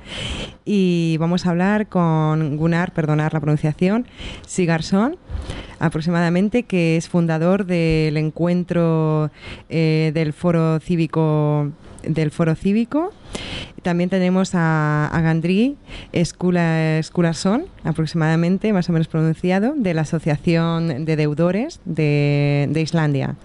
Y vamos a hablar con Gunnar, perdonar la pronunciación, Sigarsson, aproximadamente, que es fundador del encuentro del Foro Cívico del Foro Cívico. También tenemos a, a Skulason, aproximadamente, más o menos pronunciado, de la Asociación de Deudores de, Islandia.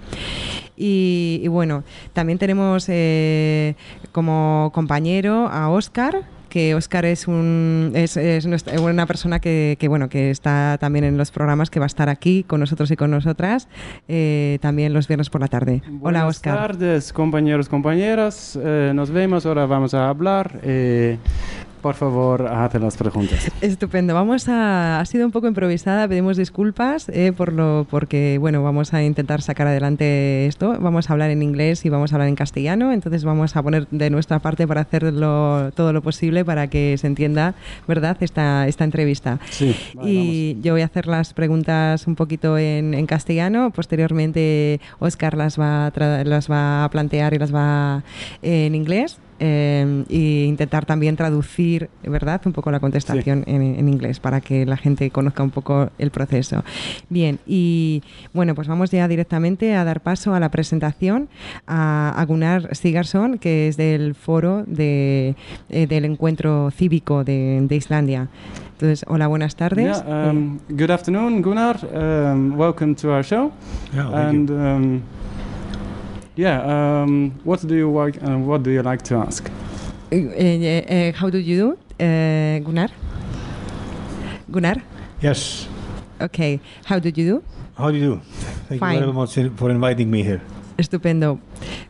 Y, bueno, también tenemos eh, como compañero a Oscar, que Oscar es, un, es, es nuestra, una persona que, que, bueno, que está también en los programas, que va a estar aquí con nosotros y con nosotras eh, también los viernes por la tarde. Buenas Hola, Oscar. Buenas tardes, compañeros, compañeras. Eh, nos vemos, ahora vamos a hablar. Eh, por favor, haz las preguntas. Estupendo. Vamos a. Ha sido un poco improvisada, pedimos disculpas eh, por lo, porque, bueno, vamos a intentar sacar adelante esto. Vamos a hablar en inglés y vamos a hablar en castellano, entonces vamos a poner de nuestra parte para hacerlo todo lo posible para que se entienda, ¿verdad?, esta, esta entrevista. Sí. Vale, y vamos. yo voy a hacer las preguntas un poquito en, en castellano. Posteriormente, Oscar las va, a las va a plantear y las va en inglés eh, e intentar también traducir, ¿verdad?, un poco la contestación sí. en, en, inglés para que la gente conozca un poco el proceso. Bien, y bueno, pues vamos ya directamente a dar paso a la presentación a, a Gunnar Sigarsson, que es del foro de, eh, del encuentro cívico de, de, Islandia. Entonces, hola, buenas tardes. Yeah, um, good afternoon, Gunnar. Um, welcome to our show. Yeah, and um, yeah, um, what do you like? Uh, what do you like to ask? Uh, uh, how do you do, uh, Gunnar? Gunnar? Yes. Okay. How do you do? How do you do? Thank Fine. you very much for inviting me here. Estupendo.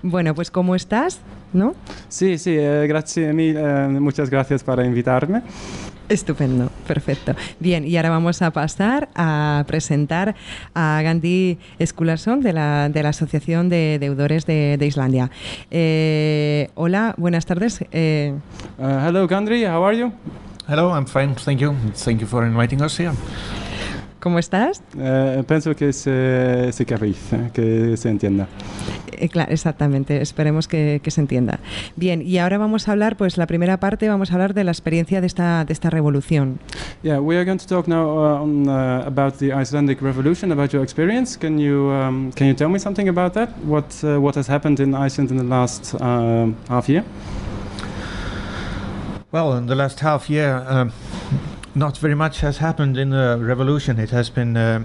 Bueno, pues ¿cómo estás? ¿No? Sí, sí, eh, gracias, mil, eh, muchas gracias por invitarme. Estupendo, perfecto. Bien, y ahora vamos a pasar a presentar a Gandhi Skulason de la, de la Asociación de Deudores de, de Islandia. Eh, hola, buenas tardes. Eh, uh, hello, Gandhi, how are you? Hello, I'm fine, thank you. Thank you for inviting us here. ¿Cómo estás? Eh, pienso que se, se carrice, que se entienda. Eh, claro, exactamente. Esperemos que, que, se entienda. Bien, y ahora vamos a hablar, pues la primera parte, vamos a hablar de la experiencia de esta, de esta revolución. Yeah, we are going to talk now uh, on, uh, about the Icelandic revolution, about your experience. Can you um, can you tell me something about that? What uh, what has happened in Iceland in the last half year? Well, in the last half year. Um, not very much has happened in the revolution. It has been uh,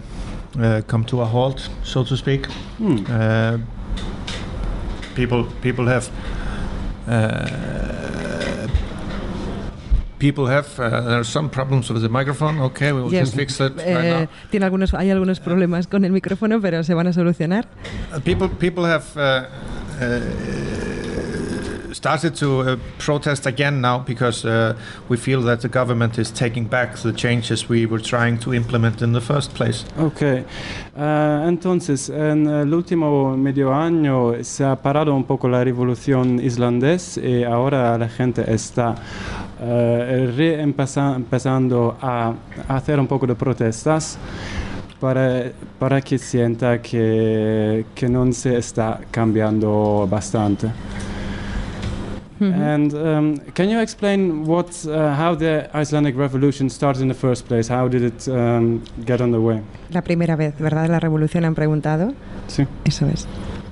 uh, come to a halt, so to speak. Hmm. Uh, people people have people have. Uh, there are some problems with the microphone. Okay, we will Yes. just fix it right Eh, now. tiene algunos, hay algunos problemas con el micrófono, pero se van a solucionar. Uh, people people have uh, uh, started to uh, protest again now because uh, we feel that the government is taking back the changes we were trying to implement in the first place. Ok, Eh, entonces en el último medio año se ha parado un poco la revolución islandés y ahora la gente está eh, reempezando a hacer un poco de protestas para, para que sienta que no se está cambiando bastante. And um, can you explain what, uh, how the Icelandic Revolution started in the first place? How did it um, get underway? La primera vez, ¿verdad? La revolución han preguntado. Sí. Eso es.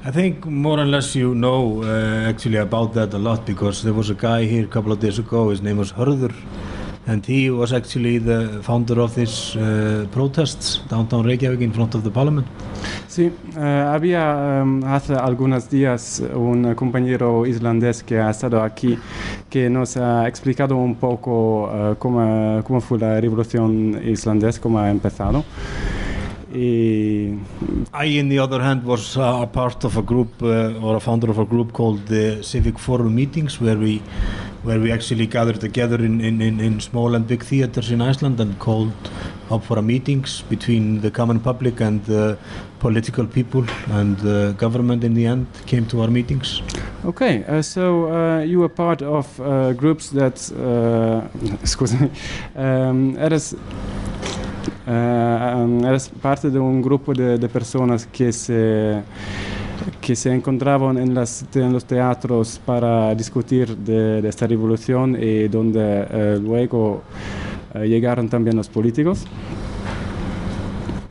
I think more or less you know uh, actually about that a lot because there was a guy here a couple of days ago. His name was Hörður, and he was actually the founder of these uh, protests downtown Reykjavik in front of the parliament. Sí, eh, había em, hace algunos días un compañero islandés que ha estado aquí que nos ha explicado un poco eh, cómo, cómo fue la revolución islandesa, cómo ha empezado. I, in the other hand, was uh, a part of a group uh, or a founder of a group called the Civic Forum Meetings, where we where we actually gathered together in, in, in, in small and big theaters in Iceland and called up for meetings between the common public and the political people and the government in the end came to our meetings. Okay, uh, so uh, you were part of uh, groups that, uh, [laughs] excuse me, um, eres, eres parte de un grupo de, de personas que se, que se encontraban en, las, en los teatros para discutir de, de esta revolución y donde eh, luego eh, llegaron también los políticos.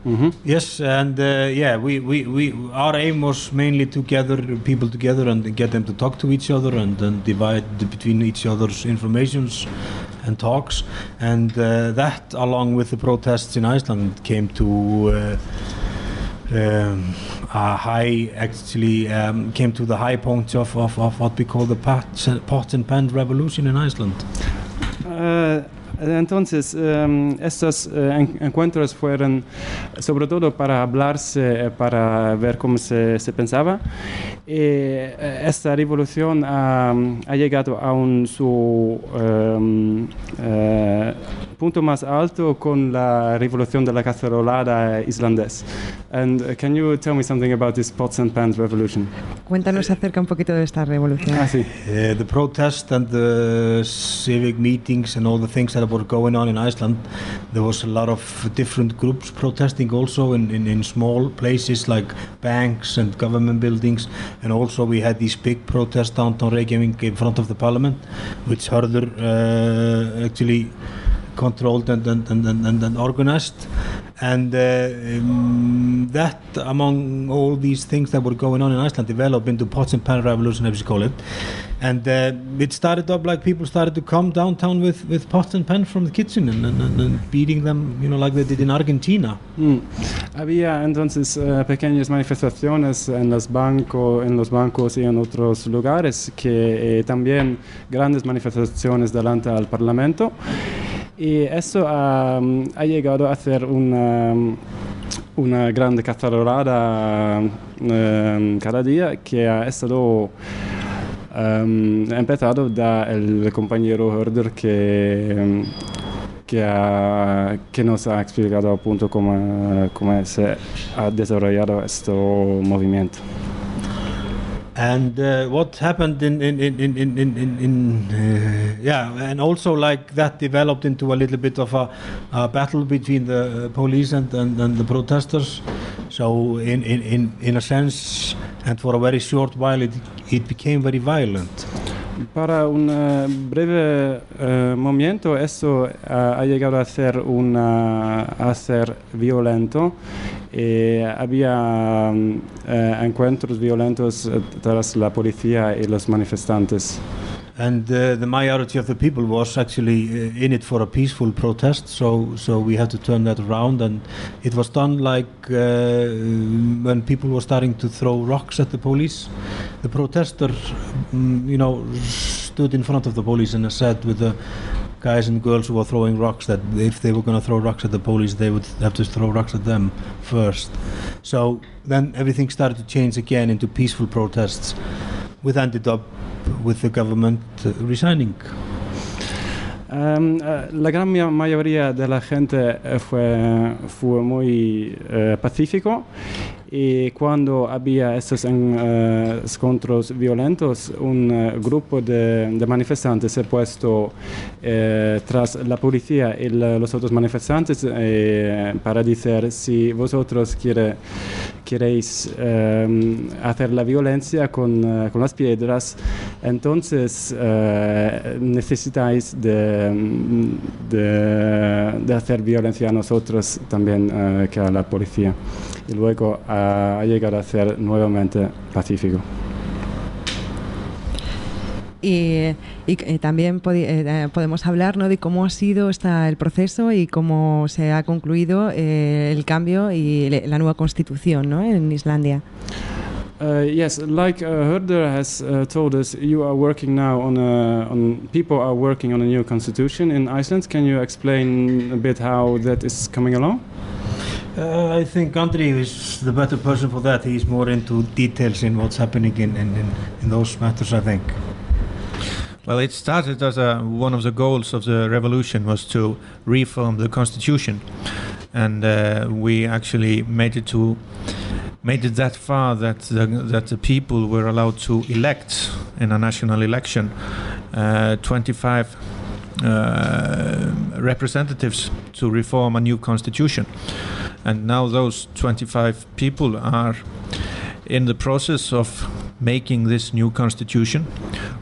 Mhm. Yes, and uh, yeah, we, we, we our aim was mainly to gather people together and get them to talk to each other and then divide between each other's informations and talks, and uh, that, along with the protests in Iceland, came to. Uh, um, high actually um, came to the high point of, of, of what we call the pot, and pan revolution in Iceland. Eh, entonces, em, estos en- encuentros fueron sobre todo para hablarse, eh, para ver cómo se, se pensaba. Eh, esta revolución ha, ha llegado a un su em, eh, punto más alto con la revolución de la cacerolada islandés. And uh, can you tell me something about this pots and pans revolution? Cuéntanos acerca un poquito de esta revolución. Ah, sí. Uh, the protest and the civic meetings and all the things that were going on in Iceland, there was a lot of different groups protesting also in, in, in small places like banks and government buildings. And also we had these big protests downtown Reykjavik in front of the parliament, which Hörður uh, actually controlled and, and, and, and, and, organized. And uh, um, that, among all these things that were going on in Iceland, developed into pots and pan revolution, as you call it. And uh, it started up like people started to come downtown with, with pots and pans from the kitchen and, and, and, beating them, you know, like they did in Argentina. Mm. Había entonces eh, pequeñas manifestaciones en los, banco, en los bancos y en otros lugares, que eh, también grandes manifestaciones delante del Parlamento. Y eso ha, ha llegado a ser una, una grande cacerolada eh, cada día que ha estado em, empezado da el compañero Herder que, que, ha- que nos ha explicado cómo, cómo se ha desarrollado este movimiento. And uh, what happened in in in in in, in, in, uh, yeah, and also like that developed into a little bit of a, a battle between the uh, police and, and, and the protesters. So in, in, in, in a sense, and for a very short while, it it became very violent. Para un eh, breve eh, momento eso eh, ha llegado a ser, una, a ser violento. y había mm, encuentros violentos tras la policía y los manifestantes. And uh, the majority of the people was actually uh, in it for a peaceful protest. So so we had to turn that around, and it was done like uh, when people were starting to throw rocks at the police. The protester, mm, you know, stood in front of the police and said with the guys and girls who were throwing rocks that if they were going to throw rocks at the police, they would have to throw rocks at them first. So then everything started to change again into peaceful protests, with ended up with the government uh, resigning. Um, eh, la gran mayoría de la gente eh, fue, fue muy eh, pacífico y cuando había estos encontros violentos, un eh, grupo de, manifestantes se puesto eh, tras la policía y los otros manifestantes para decir si vosotros queréis hacer la violencia con, las piedras, entonces necesitáis de, de, hacer violencia a nosotros también que a la policía. Y luego a, a llegar a ser nuevamente pacífico. Y, y, eh, también eh, eh, podemos hablar ¿no? de cómo ha sido esta, el proceso y cómo se ha concluido eh, el cambio y le- la nueva constitución ¿no? en Islandia. Uh, yes, like uh, Herder has uh, told us, you are working now on a, on people are working on a new constitution in Iceland. Can you explain a bit how that is coming along? Uh, I think Andri is the better person for that. He's more into details in what's happening in, in, in, in those matters, I think. Well, it started as a, one of the goals of the revolution was to reform the constitution, and uh, we actually made it to made it that far that the, that the people were allowed to elect in a national election uh, 25 uh, representatives to reform a new constitution, and now those 25 people are in the process of making this new constitution,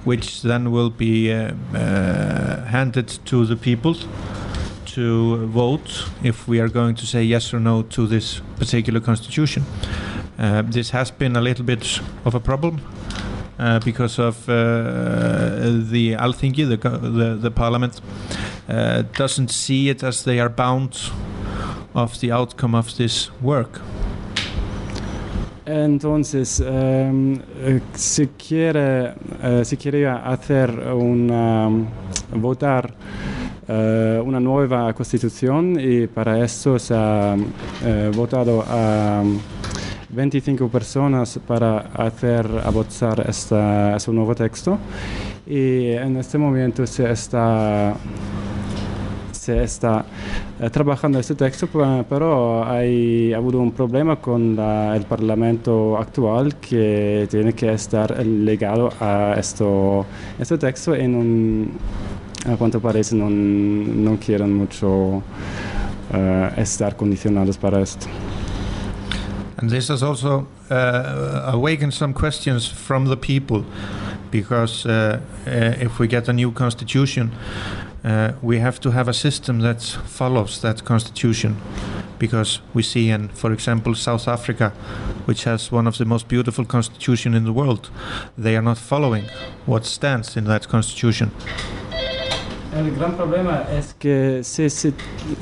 which then will be uh, uh, handed to the people to vote if we are going to say yes or no to this particular constitution. Uh, this has been a little bit of a problem. Uh, because of uh, the Alþingi, the, the, the parliament, uh, doesn't see it as they are bound of the outcome of this work. Entonces, em, eh, si quiere, eh, si quería hacer una, votar eh, una nueva constitución y para eso se ha eh, votado a 25 personas para hacer avanzar esta, este nuevo texto y en este momento se está se está eh, trabajando este texto, pe- pero hay ha habido un problema con el Parlamento actual que tiene que estar legado a esto, este texto y non, a cuanto parece non, non quieren mucho eh, estar condicionados para esto. And this has also uh, awakened some questions from the people, because uh, uh, if we get a new constitution, uh, we have to have a system that follows that constitution. Because we see in, for example, South Africa, which has one of the most beautiful constitution in the world, they are not following what stands in that constitution. El gran problema es que si, si,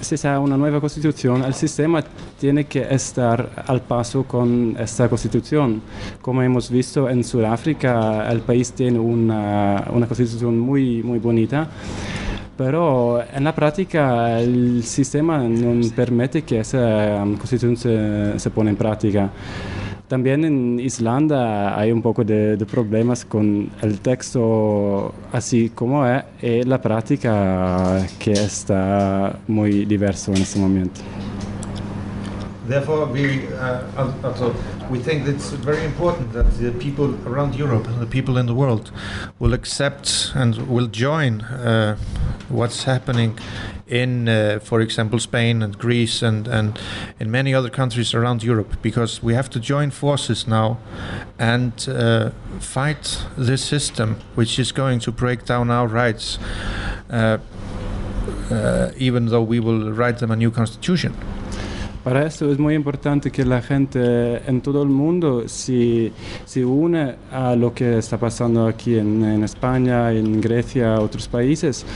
si se hace una nueva constitución, el sistema tiene que estar al paso con esta constitución. Como hemos visto en Sudáfrica, el país tiene una, una constitución muy, muy bonita, pero en la práctica el sistema no permite que esa um, constitución se, se pone en práctica. También en Islanda hay un poco de, de problemas con el texto así como es y la práctica que está muy diverso en este momento. Therefore, we uh, al- also we think it's very important that the people around Europe, and the people in the world, will accept and will join uh, what's happening in, uh, for example, Spain and Greece and and in many other countries around Europe, because we have to join forces now and uh, fight this system, which is going to break down our rights. Uh, uh, even though we will write them a new constitution. Para eso es muy importante que la gente en todo el mundo se, se une a lo que está pasando aquí en, España, en Grecia, otros países,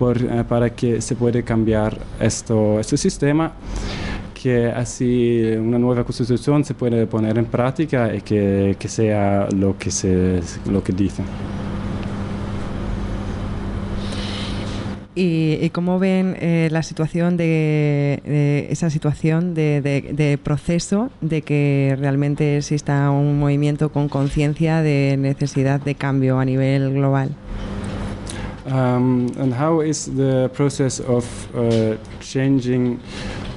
por, eh, para que se pueda cambiar esto, este sistema que así una nueva constitución se puede poner en práctica y que, que sea lo que, se, lo que dice. ¿Y, y cómo ven eh, la situación de, de esa situación de, de- de proceso de que realmente exista un movimiento con conciencia de necesidad de cambio a nivel global? Um, and how is the process of uh, changing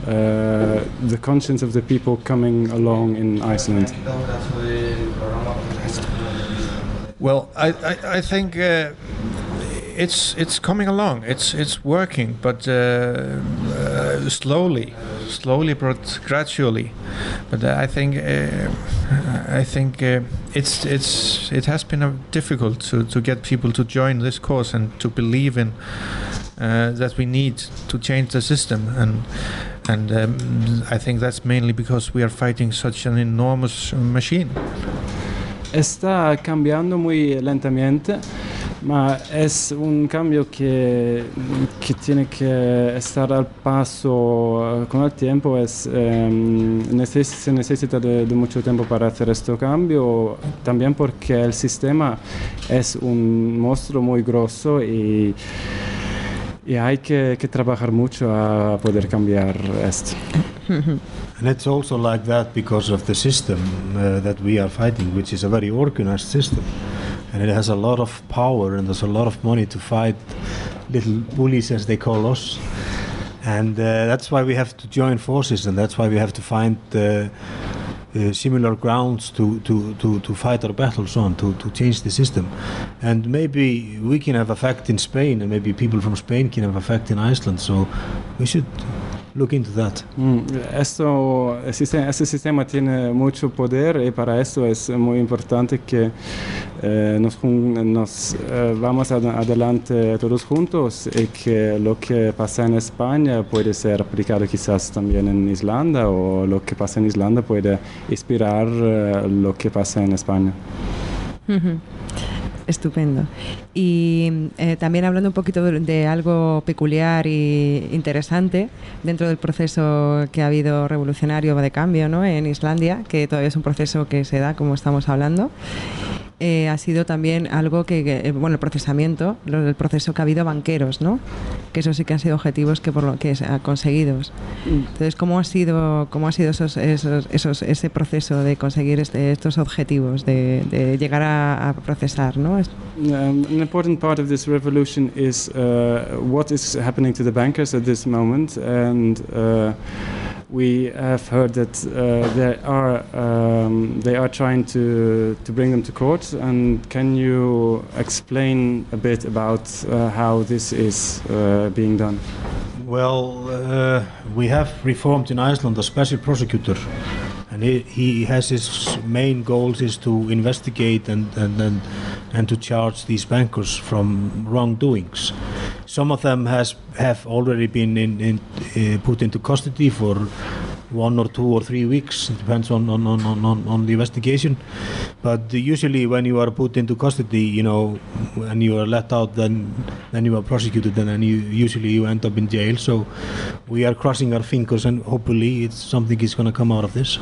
uh, the conscience of the people coming along in Iceland? Well, I, I, I think uh, it's it's coming along. It's it's working, but uh, uh, slowly, slowly but gradually. But I think uh, I think uh, it's it's it has been difficult to, to get people to join this cause and to believe in uh, that we need to change the system and. And um, I think that's mainly because we are fighting such an enormous machine. Está cambiando muy lentamente, ma es un cambio que, que tiene que estar al paso eh, con el tiempo. Es, em, neces- se necesita de, de mucho tiempo para hacer este cambio, también porque el sistema es un monstruo muy grosso y, y hay que, que trabajar mucho a poder cambiar esto. [laughs] And it's also like that because of the system uh, that we are fighting, which is a very organized system. And it has a lot of power and there's a lot of money to fight little bullies, as they call us. And uh, that's why we have to join forces and that's why we have to find uh, uh, similar grounds to, to, to, to fight our battles on, to, to change the system. And maybe we can have effect in Spain and maybe people from Spain can have effect in Iceland. So we should look into that. Mm, Esto, este sistema tiene mucho poder y para eso es muy importante que eh, nos, nos, eh, vamos ad- adelante todos juntos y que lo que pasa en España puede ser aplicado quizás también en Islanda o lo que pasa en Islanda puede inspirar eh, lo que pasa en España. Ujú. Estupendo. Y eh, también hablando un poquito de, algo peculiar y interesante dentro del proceso que ha habido revolucionario de cambio ¿no? en Islandia, que todavía es un proceso que se da como estamos hablando, eh, ha sido también algo que, que, eh, bueno, el procesamiento, el proceso que ha habido banqueros, ¿no? Que eso sí que han sido objetivos que por lo que han conseguidos. Entonces, ¿cómo ha sido, cómo ha sido esos, esos, esos- ese proceso de conseguir este- estos objetivos, de, de llegar a, a procesar, ¿no? Um, an important part of this revolution is uh, what is happening to the bankers at this moment, and uh, we have heard that uh, they are um, they are trying to to bring them to court. And can you explain a bit about uh, how this is uh, being done? Well, we have reformed in Iceland a special prosecutor, and he, he has his main goals is to investigate and and, and and to charge these bankers from wrongdoings. Some of them has have already been in, in uh, put into custody for one or two or three weeks. It depends on on, on, on, on- the investigation. But usually, when you are put into custody, you know, and you are let out, then then you are prosecuted, and then you usually you end up in jail. So we are crossing our fingers, and hopefully, it's something is going to come out of this.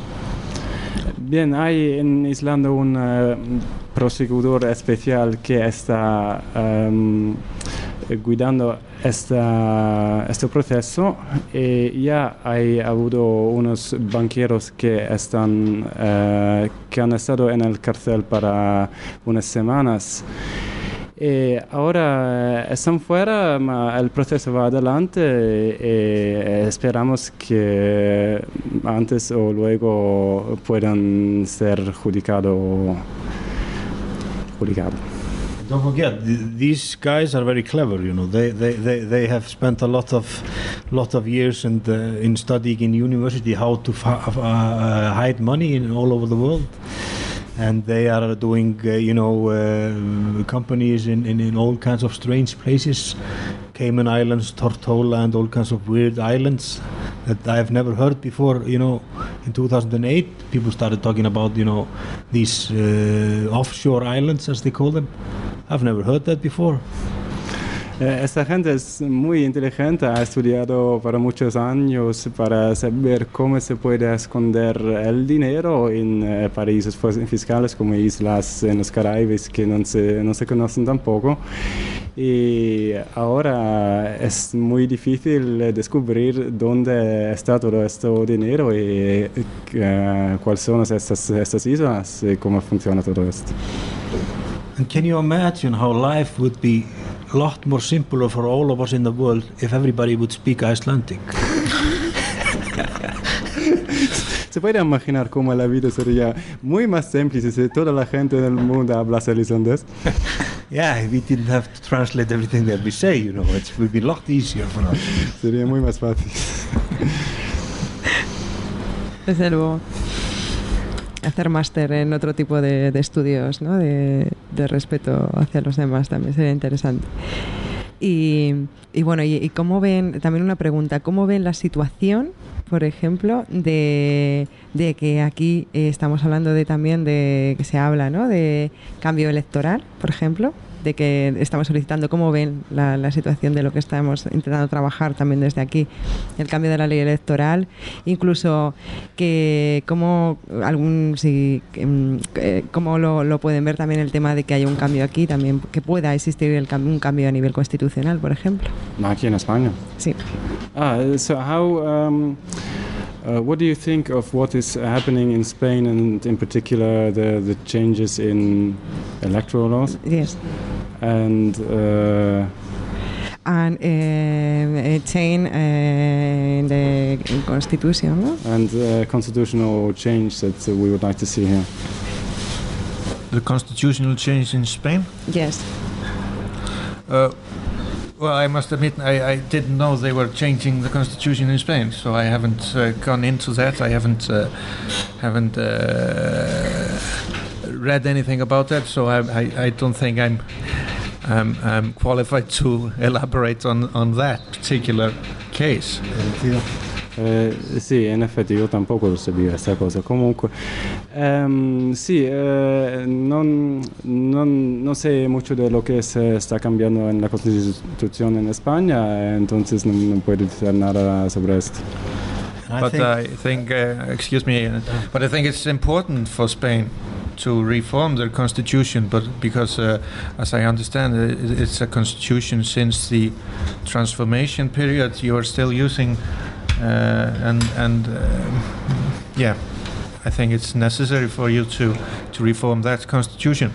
Bien, hay en Islanda un eh, prosecutor especial que está em, guidando esta, este proceso y ya hay habido unos banqueros que están eh, que han estado en el cárcel para unas semanas. Ahora eh, están fuera, ma el proceso va adelante y esperamos que antes o luego puedan ser judicado. judicado. Don't forget, th- these guys are very clever. You know, they they, they, they have spent a lot of years uh, in studying in university how to fi- uh, hide money in all over the world. And they are doing, uh, you know, uh, companies in, in, in all kinds of strange places, Cayman Islands, Tortola, and all kinds of weird islands that I have never heard before. You know, in 2008, people started talking about, you know, these uh, offshore islands, as they call them. I've never heard that before. Eh, Esta gente es muy inteligente, ha estudiado para muchos años para saber cómo se puede esconder el dinero en eh, paraísos fis- fiscales como islas en los Caraibes que no se, no se conocen tampoco. y ahora es muy difícil descubrir dónde está todo este dinero y eh, cuáles son estas, estas islas y cómo funciona todo esto. And can you imagine how life would be lot more simpler for all of us in the world if everybody would speak Icelandic? [laughs] Se puede imaginar cómo la vida sería muy más simple si toda la gente del mundo hablase islandés. [laughs] yeah, we didn't have to translate everything that we say, you know, it would be a lot easier for us. Sería muy más fácil. Desde luego. Hacer máster en otro tipo de, estudios, ¿no? De, de respeto hacia los demás también sería interesante. Y, y bueno, y, y cómo ven, también una pregunta, ¿cómo ven la situación, por ejemplo, de, de que aquí eh, estamos hablando de también de que se habla, ¿no? De cambio electoral, por ejemplo, de que estamos solicitando, ¿cómo ven la, la situación de lo que estamos intentando trabajar también desde aquí? El cambio de la ley electoral, incluso que cómo algún si eh, cómo lo, lo pueden ver también el tema de que haya un cambio aquí también que pueda existir el un cambio a nivel constitucional por ejemplo Aquí en España. sí Ah, so how, um, uh, what do you think of what is happening in Spain and in particular the, the changes in electoral laws? yes And uh, and uh, chain uh, in the constitution no? and uh, constitutional change that uh, we would like to see here. The constitutional change in Spain? yes Uh, well, I must admit, I, I didn't know they were changing the constitution in Spain, so I haven't uh, gone into that. I haven't uh, haven't uh, read anything about that, so I, I, I don't think I'm, I'm I'm qualified to [laughs] elaborate on, on that particular case. Eh, sì, in effetti io tampoco lo sapevo questa cosa. Comunque, ehm, sì, eh, non, non, no sé mucho de lo que se está cambiando en la constitución en España, eh, entonces no, no puedo decir nada sobre esto. I but think- I think, uh, excuse me, uh, but I think it's important for Spain to reform their constitution, but because, uh, as I understand, it, it's a constitution since the transformation period you are still using, uh, and and um yeah, I think it's necessary for you to to reform that constitution.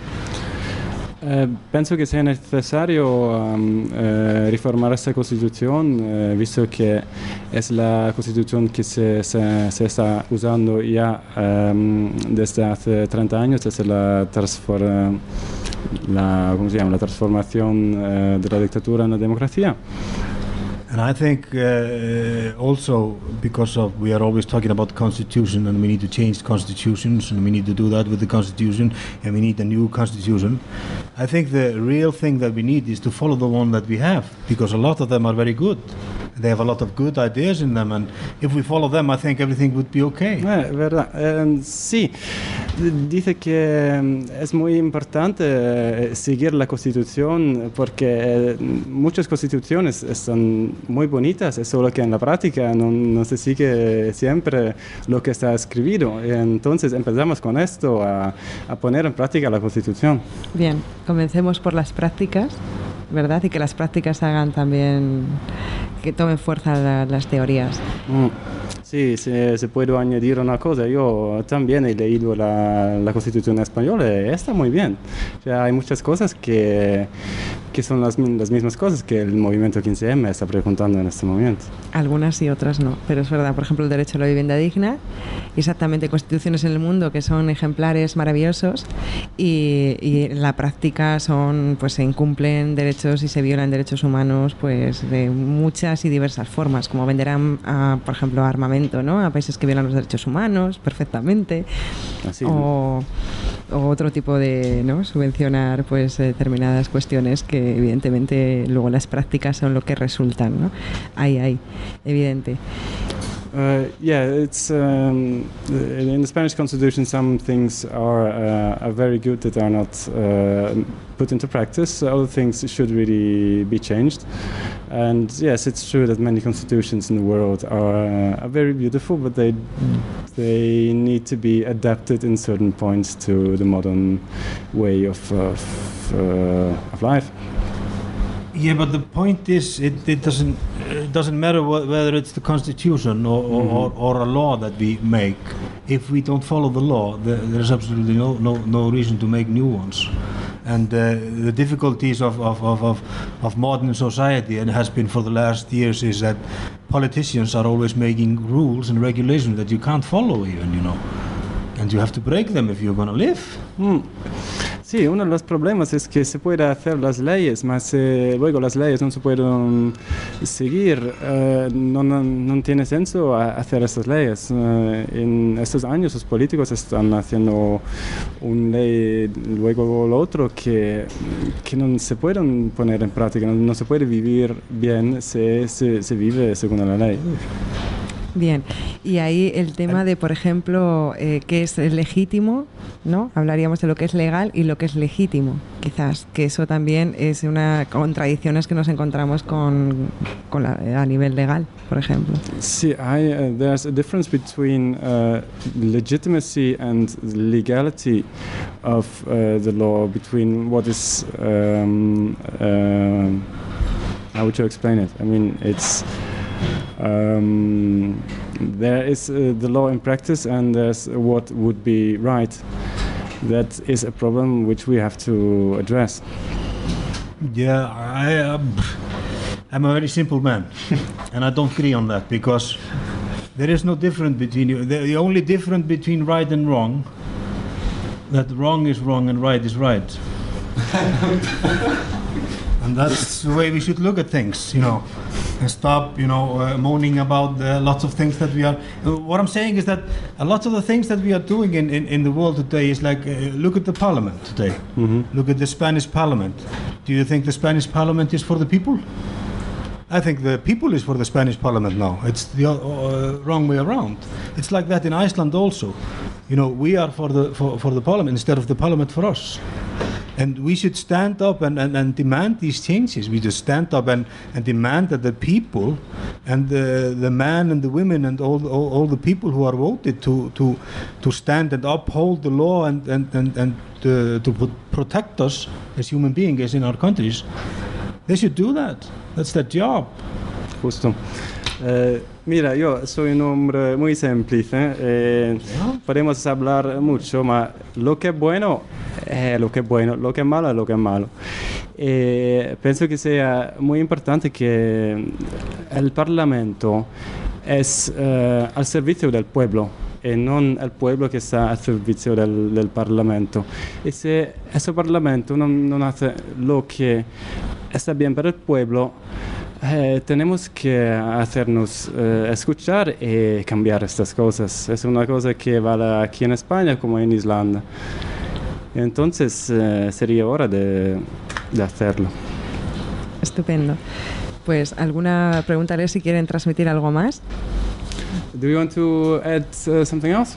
Eh, penso che sia necessario um, eh, riformare questa Constitución, eh, visto que es la Constitución que se, se- está usando ya um, desde hace 30 años, desde la, la, la transformación eh, de la dictadura en la democracia. And I think uh, also because of we are always talking about constitution and we need to change constitutions and we need to do that with the constitution and we need a new constitution. I think the real thing that we need is to follow the one that we have because a lot of them are very good. They have a lot of good ideas in them and if we follow them I think everything would be okay. Eh, verdad. Eh, sí, dice que mm, es muy importante eh, seguir la Constitución porque eh, muchas constituciones están muy bonitas, es solo que en la práctica no, no se sigue siempre lo que está escrito. Entonces empezamos con esto a, a poner en práctica la Constitución. bien comencemos por las prácticas verdad y que las prácticas hagan también que tomen fuerza la- las teorías Mm. Sí, se, se puede añadir una cosa. Yo también he leído la, la Constitución española y está muy bien. O sea, hay muchas cosas que, que son las, las mismas cosas que el movimiento 15M está preguntando en este momento. Algunas y otras no, pero es verdad, por ejemplo, el derecho a la vivienda digna, exactamente constituciones en el mundo que son ejemplares maravillosos y, y en la práctica son, pues se incumplen derechos y se violan derechos humanos pues de muchas y diversas formas, como vender, am- a, por ejemplo, armamento ¿no? a países que violan los derechos humanos perfectamente, O, o otro tipo de ¿no? subvencionar pues determinadas cuestiones que evidentemente luego las prácticas son lo que resultan, ¿no? Ahí, ahí, evidente. Uh, yeah, it's um, in the Spanish Constitution. Some things are, uh, are very good that are not uh, put into practice. Other things should really be changed. And yes, it's true that many constitutions in the world are, uh, are very beautiful, but they they need to be adapted in certain points to the modern way of of, uh, of life. Yeah, but the point is, it, it doesn't it doesn't matter wh- whether it's the constitution or, or, or a law that we make. If we don't follow the law, the, there's absolutely no, no, no reason to make new ones. And uh, the difficulties of, of, of, of, of modern society, and has been for the last years, is that politicians are always making rules and regulations that you can't follow, even, you know. And you have to break them if you're going to live. Mm. Sí, uno de los problemas es que se puede hacer las leyes, mas eh, luego las leyes no se pueden seguir. eh, no, no, no tiene a- hacer estas leyes. Eh, en estos años los políticos están haciendo una ley, luego lo otro, que, que no se pueden poner en práctica, no, se puede vivir bien si se, se vive según la ley. Bien, y ahí el tema de, por ejemplo, eh, qué es legítimo, ¿no? Hablaríamos de lo que es legal y lo que es legítimo, quizás, que eso también es una contradicciones que nos encontramos con, con la- a nivel legal, por ejemplo. See, I, uh, there's a difference between uh, legitimacy and legality of uh, the law, between what is. Um, um how would you explain it? I mean, it's. Um, there is uh, the law in practice, and there's what would be right. That is a problem which we have to address. Yeah, I, um, I'm a very simple man, [laughs] and I don't agree on that because there is no difference between you. The, the only difference between right and wrong, that wrong is wrong and right is right. [laughs] and that's the way we should look at things, you know, and stop, you know, uh, moaning about uh, lots of things that we are. Uh, what I'm saying is that a lot of the things that we are doing in, in, in the world today is like, uh, look at the parliament today. Look at the Spanish parliament. Do you think the Spanish parliament is for the people? I think the people is for the Spanish parliament now. It's the uh, wrong way around. It's like that in Iceland also. You know, we are for the for, for the parliament instead of the parliament for us. And we should stand up and, and, and demand these changes. We just stand up and, and demand that the people and the, the men and the women and all, all, all the people who are voted to, to, to stand and uphold the law and, and, and, and uh, to protect us as human beings in our countries, they should do that. That's their job. Eh, mira, yo soy un hombre muy simplice. eh, podemos hablar mucho, pero lo que es bueno es lo que es bueno, lo que es malo es lo que es malo. Eh, pienso que sea muy importante que el Parlamento es eh, al servicio del pueblo y no el pueblo que está al servicio del, del Parlamento. Y si ese Parlamento no, no hace lo que está bien para el pueblo, eh, tenemos que hacernos eh, escuchar y cambiar estas cosas. Es una cosa que vale aquí en España como en Islanda. Entonces eh, sería hora de, de hacerlo. Estupendo. Pues alguna pregunta, si quieren transmitir algo más. Do you want to add uh, something else?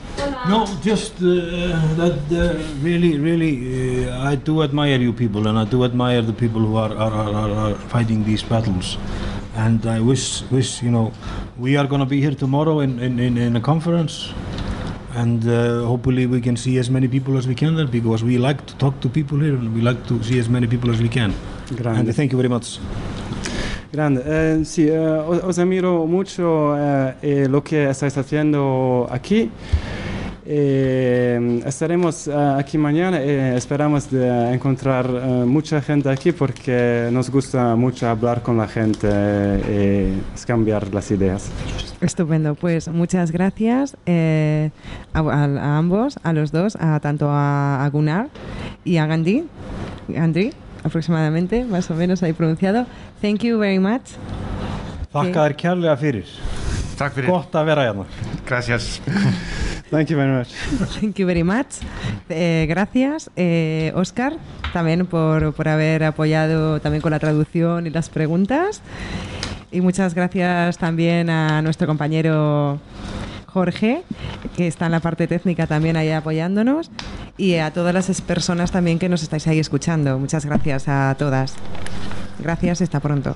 No, just uh, that uh, really, really, uh, I do admire you people, and I do admire the people who are, are, are, are- fighting these battles. And I wish, wish you know, we are going to be here tomorrow in, in, in, in a conference, and uh, hopefully we can see as many people as we can there because we like to talk to people here and we like to see as many people as we can. Grande. And thank you very much. Grande. Eh, sí, eh, os, os admiro mucho eh, lo que estáis haciendo aquí. Eh, estaremos eh, aquí mañana y esperamos de encontrar eh, mucha gente aquí porque nos gusta mucho hablar con la gente eh, y cambiar las ideas. Estupendo, pues muchas gracias eh, a, a- a ambos, a los dos, a tanto a, a Gunnar y a Gandhi, Gandhi, aproximadamente, más o menos ahí pronunciado. Thank you very much. Takk fyrir. Gott að vera hérna. Gracias. Thank you very much. Thank you very much. Eh, gracias, eh, Oscar, también por, por haber apoyado también con la traducción y las preguntas. Y muchas gracias también a nuestro compañero Jorge, que está en la parte técnica también ahí apoyándonos. Y a todas las personas también que nos estáis ahí escuchando. Muchas gracias a todas. Gracias, hasta pronto.